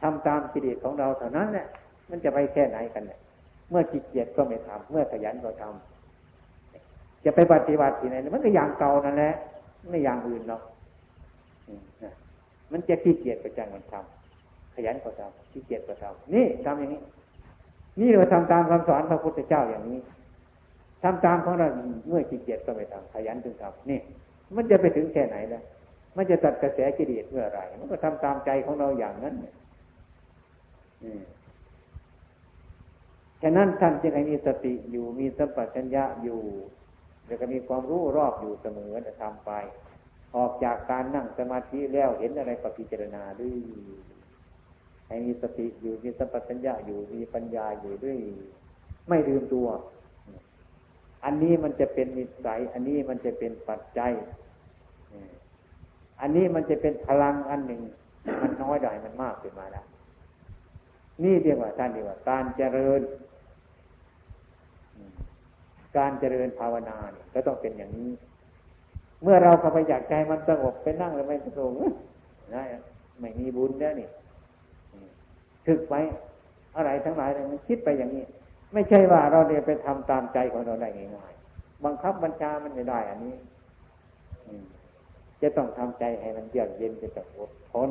[SPEAKER 1] ทำตามกิเลสของเราเท่านั้นเนี่ยมันจะไปแค่ไหนกันเนี่ยเมื่อจิตเกียดก็ไม่ทำเมื่อขยันก็ทำ จะไปปฏิบัติที่ไหนมันก็อย่างเก่านั่นแหละไม่อย่างอื่นหรอกมันจะขี้เกียจก็จังมันทำขยันก็ทำขี้เกียจก็ทำนี่ทำอย่างนี้ นี่เราทำตามคำสอนพระพุทธเจ้าอย่างนี้ทำตามของเราเมื่อขี้เกียจก็ไม่ทำขยันจึงทำนี่ มันจะไปถึงแค่ไหนแล้วมันจะตัดกระแสกิเลสเมื่อไรมันก็ทำตามใจของเราอย่างนั้นฉะนั้นท่านจึงให้มีสติอยู่มีสัมปชัญญะอยู่ แล้วก็มีความรู้รอบอยู่เสมอจะทำไป ออกจากการนั่งสมาธิแล้วเห็นอะไรก็พิจารณาด้วยให้มีสติอยู่มีสัมปชัญญะอยู่มีปัญญาอยู่ด้วย ไม่ลืมตัว อันนี้มันจะเป็นนิสัย อันนี้มันจะเป็นปัจจัยอันนี้มันจะเป็นพลังอันหนึ่ง มันน้อยดอยมันมากขึ้นมาแล้วนี่เรียกว่าท่านเรียกว่าการเจริญ การเจริญภาวนาเนี่ยก็ต้องเป็นอย่างนี้ เมื่อเราเข้าไปอยากใจมันสงบไปนั่งแล้วไม่สงบนะไม่มีบุญแล้วนี่ถึกไปอะไรทั้งหลายเลยมันคิดไปอย่างนี้ ไม่ใช่ว่าเราเนี่ยไปทำตามใจของเราได้ง่ายๆบังคับบัญชามันไม่ได้ อันนี้จะต้องทำใจให้มันเยือกเย็นจะต้องอดทน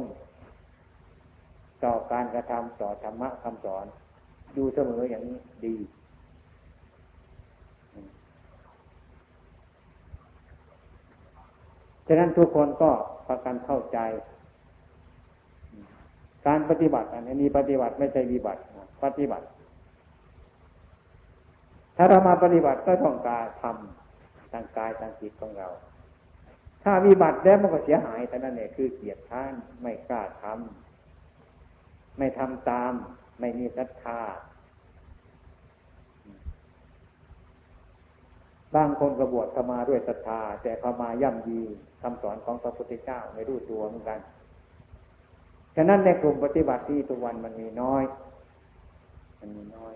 [SPEAKER 1] ต่อการกระทำต่อธรรมะคำสอนดูเสมออย่างนี้ดี ฉะนั้นทุกคนก็พากันเข้าใจ การปฏิบัติอันนี้ปฏิบัติไม่ใช่วิบัติปฏิบัติ ถ้าเรามาปฏิบัติก็ต้องการทำทางกายทางจิตของเรา ถ้าวิบัติแล้วมันก็เสียหายแต่นั่นเองคือเกียรติท่านไม่กล้าทำไม่ทำตาม ไม่มีศรัทธาบางคนกระบวชเข้ามาด้วยศรัทธา แต่เข้ามาย่ำยี คำสอนของพระพุทธเจ้าไม่รู้ตัวเหมือนกัน ฉะนั้นในกลุ่มปฏิบัติที่ตุวันมันมีน้อย มันมีน้อย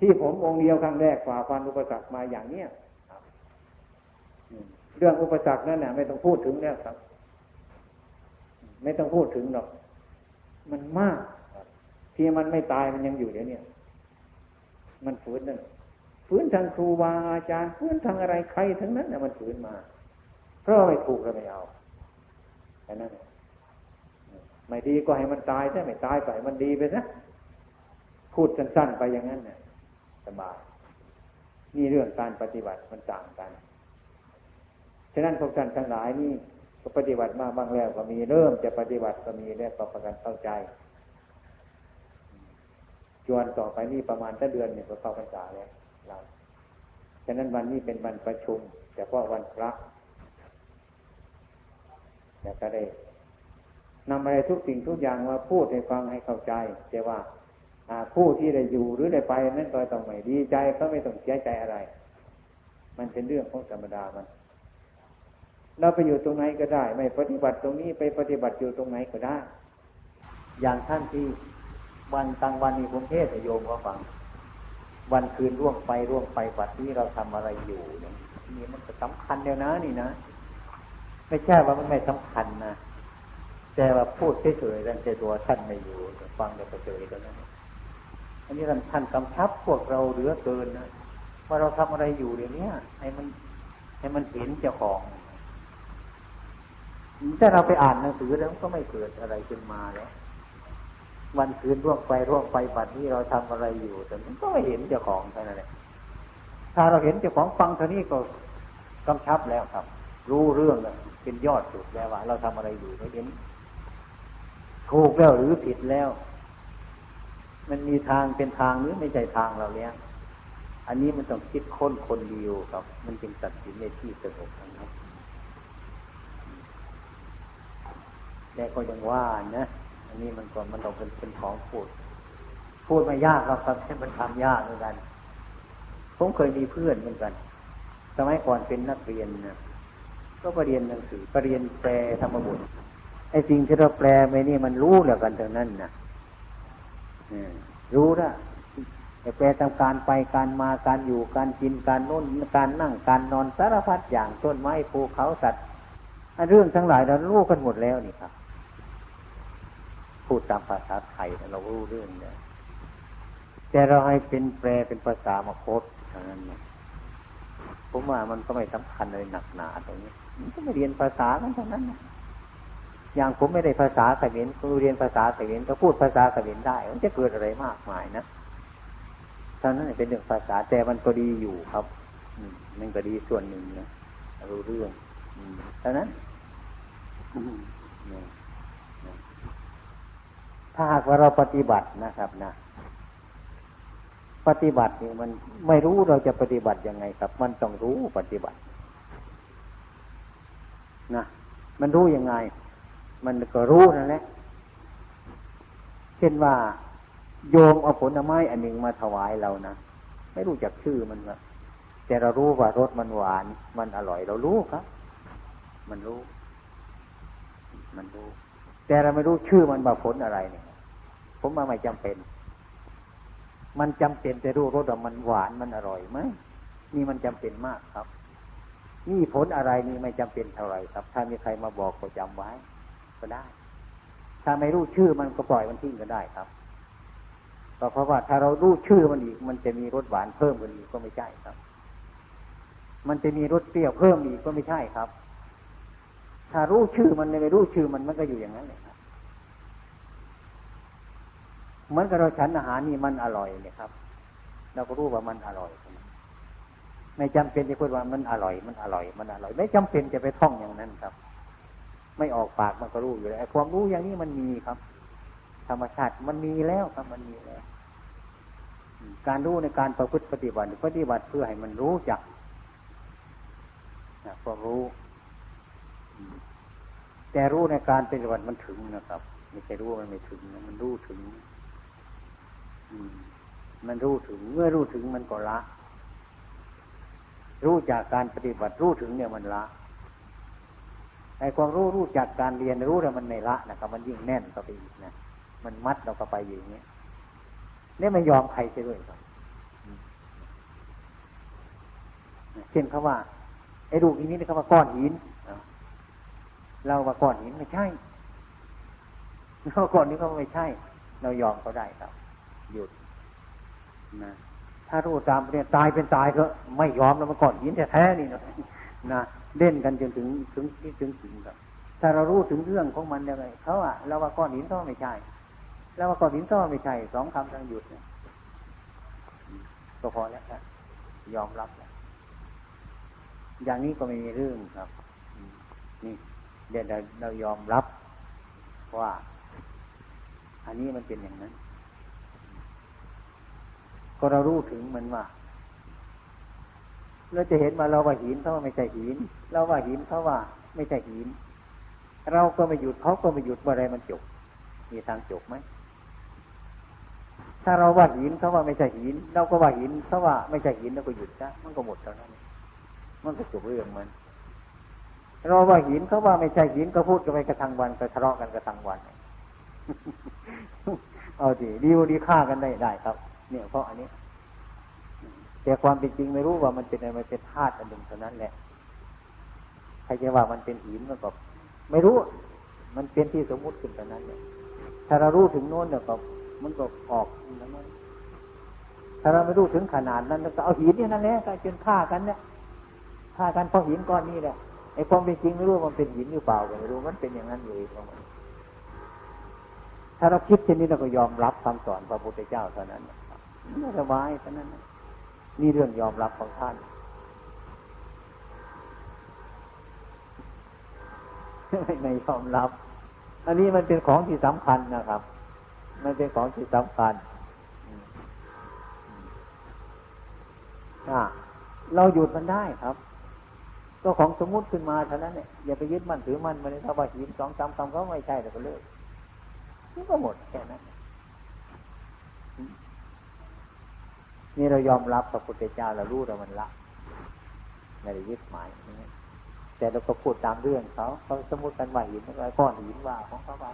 [SPEAKER 1] ที่ผมองค์เดียวครั้งแรกฝ่าฟันอุปสรรคมาอย่างเนี้ยเรื่องอุปสรรคนั่นน่ะไม่ต้องพูดถึงแล้วครับ ไม่ต้องพูดถึงหรอก มันมากที่มันไม่ตายมันยังอยู่เดี๋ยวนี้มันฝืนนั่นฝืนทางครูบาอาจารย์ฝืนทางอะไรใครทั้งนั้นน่ะมันฝืนมา เพราะไม่ถูกเราไม่เอาแค่นั้นไม่ดีก็ให้มันตายใช่ไม่ตายก็ให้มันดีไปนะพูดสั้นๆไปอย่างนั้นเนี่ยสบายนี่เรื่องการปฏิบัติมันต่างกัน ฉะนั้นพวกท่านทั้งหลายนี่ก็ปฏิบัติมาบ้างแล้วก็มีเริ่มจะปฏิบัติก็มีแล้วก็ประกันเข้าใจจวนต่อไปนี่ประมาณถ้เดือนเนี่ยก็เข้าพรรษาแล้วเราฉะนั้นวันนี้เป็นวันประชุมเฉพาะวันพระ แล้วก็ได้นำอะไรทุกสิ่งทุกอย่างมาพูดให้ฟังให้เข้าใจแต่ว่าผู้ที่ได้อยู่หรือได้ไปนั่นก็ต้องไม่ดีใจก็ไม่ต้องเสียใจอะไร มันเป็นเรื่องของธรรมดามัน เราไปอยู่ตรงไหนก็ได้ ไม่ปฏิบัติตรงนี้ไปปฏิบัติอยู่ตรงไหนก็ได้ อย่างท่านที่วันกลางวันมีผมเทศโยมก็ฟัง วันคืนร่วงไปร่วงไปวัดนี้เราทำอะไรอยู่เนี่ยนี่มันสำคัญเดียวนะนี่นะ ไม่ใช่ว่ามันไม่สำคัญนะแต่ว่าพูดเฉยๆแต่ตัวท่านไม่อยู่ ฟังแล้วก็เฉยแล้วนั้นอันนี้ท่านกำชับพวกเราเหลือเกินนะว่าเราทำอะไรอยู่เดี๋ยวนี้ให้มันให้มันเห็นเจ้าของถ้าเราไปอ่านหนังสือแล้วก็ไม่เกิดอะไรขึ้นมาแล้ววันคืนร่วงไปร่วงไปบัดนี้เราทำอะไรอยู่ แต่มันก็ไม่เห็นเจ้าของเท่านั้นแหละถ้าเราเห็นเจ้าของฟังเท่านี้ก็กำชับแล้วครับ รู้เรื่องแล้ว เป็นยอดสุดแล้วว่า เราทำอะไรอยู่ไม่เห็นถูกแล้วหรือผิดแล้ว มันมีทางเป็นทางหรือไม่ใช่ทางเราเนี้ยอันนี้มันต้องคิดค้นคนเดียวครับ มันจึงตัดสินในที่สงบนะครับแต่ก็ยังว่านะอันนี้มันก็มันต้องเป็นเป็นของพูด พูดม่ยากเราครับแค่มันทำยากเหมือนกัน ผมเคยมีเพื่อนเหมือนกัน สมัยก่อนเป็นนักเรียนนะ ก็ไปเรียนหนังสือไปเรียนแปลธรรมบุตรไอ้สิ่งที่เราแปลไปนี่มันรู้แล้วกันทั้งนั้นนะรู้ละแต่แปลตามการไปการมาการอยู่การกินการน้นการนั่งการนอนสารพัดอย่างต้นไม้ภูเขาสัตว์เรื่องทั้งหลายเรารู้กันหมดแล้วนี่ครับพูดตามภาษาไทยเรารู้เรื่องเนี่ยแต่เราให้เป็นแปลเป็นภาษามาโคตรเท่านั้นผมว่ามันก็ไม่สำคัญเลยหนักหนาตรงนี้ ก็ไม่เรียนภาษากันเท่านั้นนะอย่างผมไม่ได้ภาษาเขมรผมเรียนภาษาเขมรก็พูดภาษาเขมรได้ มันจะเกิดอะไรมากมายนะเท่านั้นเป็นเรื่องภาษาแต่มันก็ดีอยู่ครับอมันก็ดีส่วนหนึ่งนะรู้เรื่องเท่านั้นถ้าหากว่าเราปฏิบัตินะครับนะปฏิบัตินี่มันไม่รู้เราจะปฏิบัติยังไงครับ มันต้องรู้ปฏิบัติ นะมันรู้ยังไง มันก็รู้นั่นแหละเช่นว่า โยมเอาผลไม้อันหนึ่งมาถวายเรานะไม่รู้จักชื่อมันว่าแต่เรารู้ว่ารสมันหวาน มันอร่อยเรารู้ครับ มันรู้ มันรู้ แต่เราไม่รู้ชื่อมันว่าผลอะไรเนี่ย ผมมาไม่จำเป็น มันจำเป็นแต่รู้รสว่ามันหวานมันอร่อยไหมนี่มันจำเป็นมากครับ นี่ผลอะไรนี่ไม่จำเป็นเท่าไรครับ ถ้ามีใครมาบอกก็จำไว้ ก็ได้ ถ้าไม่รู้ชื่อมันก็ปล่อยมันทิ้งก็ได้ครับก็เพราะว่าถ้าเรารู้ชื่อมันอีก มันจะมีรสหวานเพิ่มขึ้นอีกก็ไม่ใช่ครับ มันจะมีรสเปรี้ยวเพิ่มอีกก็ไม่ใช่ครับ ถ้ารู้ชื่อมันไม่รู้ชื่อมันมันก็อยู่อย่างนั้นเลยครับ
[SPEAKER 2] เหมือนกับเราฉันอาหารนี่มันอร่อยเนี่ยครับ เราก็รู้ว่ามันอร่อย ไม่จำเป็นจะพูดว่ามันอร่อย มันอร่อย มันอร่อย ไม่จำเป็นจะไปท่องอย่างนั้นครับ ไม่ออกปากมันก็รู้อยู่แล้วความรู้อย่างนี้มันมีครับ ธรรมชาติมันมีแล้วครับ มันมีแล้ว การรู้ในการประพฤติปฏิบัติปฏิบัติเพื่อให้มันรู้จักความรู้แต่รู้ในการปฏิบัติมันถึงนะครับไม่ใช่รู้มันไม่ถึงมันรู้ถึงมันรู้ถึง เมื่อรู้ถึงมันก็ละ รู้จากการปฏิบัติรู้ถึงเนี่ยมันละไอ้ความรู้รู้จากการเรียนรู้แต่มันไม่ละนะครับ มันยิ่งแน่นเข้าไปอีกนะมันมัดเราเข้าไปอย่างนี้เนี่ยไม่ยอมใครใช่ด้วยครับเช่นเขาว่าไอ้ลูกอีนี้เขาว่าก้อนหินเราว่าก้อนหินไม่ใช่เราก้อนนี้ก็ไม่ใช่ เรายอมเขาได้ครับ หยุดนะ ถ้ารู้ตามเนี่ยตายเป็นตายก็ไม่ยอมแล้วมันก้อนหินแท้ๆนี่นะนะเล่นกันจนถึงถึงที่ถึงถึงครับ ถ้าเรารู้ถึงเรื่องของมันยังไงเขาอะเราว่าก้อนหินก็ไม่ใช่แล้วว่าก้อนหินก็ไม่ใช่สองคำทั้งหยุดเนี่ยก็พอแล้วครับยอมรับแล้วอย่างนี้ก็ไม่มีเรื่องครับนี่เดี๋ยวเรายอมรับว่า อันนี้มันเป็นอย่างนั้น ก็เรารู้ถึงมันว่าเราจะเห็นมาเราว่าหินเขาว่าไม่ใช่หิน เราว่าหินเขาว่า ไม่ใช่หิน เราก็ไม่หยุดเขาก็ไม่หยุดเมื่อไรมันจบ มีทางจบไหมถ้าเราว่าหินเขาว่าไม่ใช่หิน เราก็ว่าหินเขาว่าไม่ใช่หินแล้วก็หยุดซะมันก็หมดเท่านั้นมันก็จบเรื่องมัน เราว่าหินเขาว่าไม่ใช่หินก็พูดกันไปกระทังวันก็ทะเลาะกันกระทังวัน เอาดีดีดีฆ่ากันได้ได้ครับ เนี่ยเพราะอันนี้ แต่ความเป็นจริงไม่รู้ว่ามันเป็นอะไรมันเป็นธาตุอันหนึ่งเท่านั้นแหละใครจะว่ามันเป็นหินมันก็ไม่รู้ มันเป็นที่สมมุติขึ้นเท่านั้นเนี่ยถ้าเรารู้ถึงโน้นเนี่ยก็มันก็ออกนั้นถ้าเราไม่รู้ถึงขนาดนั้นก็เอาหินนี่นั่นแหละก็จนฆ่ากันเนี่ยฆ่ากันเพราะหินก้อนนี้แหละไอ้ความเป็นจริงไม่รู้มันเป็นหินหรือเปล่าก็ไม่รู้มันเป็นอย่างนั้นอยู่เองถ้าเราคิดเช่นนี้เราก็ยอมรับคำสอนพระพุทธเจ้าเท่านั้นไม่ สบายเท่านั้นนี่เรื่องยอมรับของท่านไม่ยอมรับ อันนี้มันเป็นของที่สำคัญนะครับ มันเป็นของที่สำคัญเราหยุดมันได้ครับ ก็ของสมมุติขึ้นมาเท่านั้นเนี่ยอย่าไปยึดมันถือมันมันถ้าว่าหินสองสามคำก็ไม่ใช่แต่ก็เลิกนี่ก็หมดแค่นั้น นี่เรายอมรับพระพุทธเจ้าเรารู้เรามันละไม่ได้ยึดหมายแต่เราก็พูดตามเรื่องเขาเขาสมมติกันว่าหินอะไรก้อนหินว่าของเขาว่า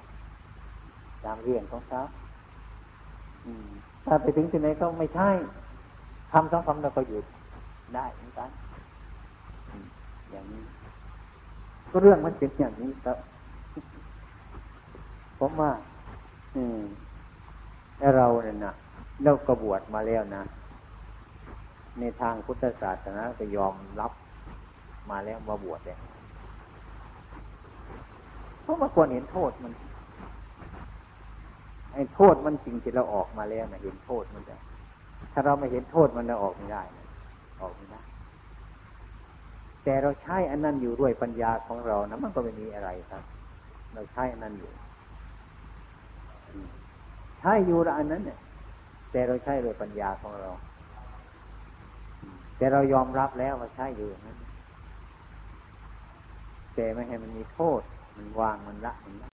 [SPEAKER 2] ตามเรื่องของเขาถ้าไปถึงที่ไหนก็ไม่ใช่ทำสองคำเราก็หยุดได้เหมือนกันอย่างนี้ก็เรื่องมันเป็นอย่างนี้ครับผมว่า อืมเราเนี่ยนะเรากระบวดมาแล้วนะ ในทางพุทธศาสนาก็ยอมรับมาแล้วมาบวชเนี่ยเพราะว่าควรเห็นโทษมันไอ้โทษมันจริงที่เราออกมาแล้วนะเห็นโทษมันจะถ้าเราไม่เห็นโทษมันเราออกไม่ได้นะออกไม่ได้แต่เราใช้อันนั้นอยู่ด้วยปัญญาของเรานะมันก็ไม่มีอะไรครับ เราใช้อันนั้นอยู่ใช้อยู่ละอันนั้นเนี่ย แต่เราใช้ด้วยปัญญาของเรา แต่เรายอมรับแล้วว่าใช้อยู่นั้นแต่ไม่ให้มันมีโทษ มันวางมันละมันละ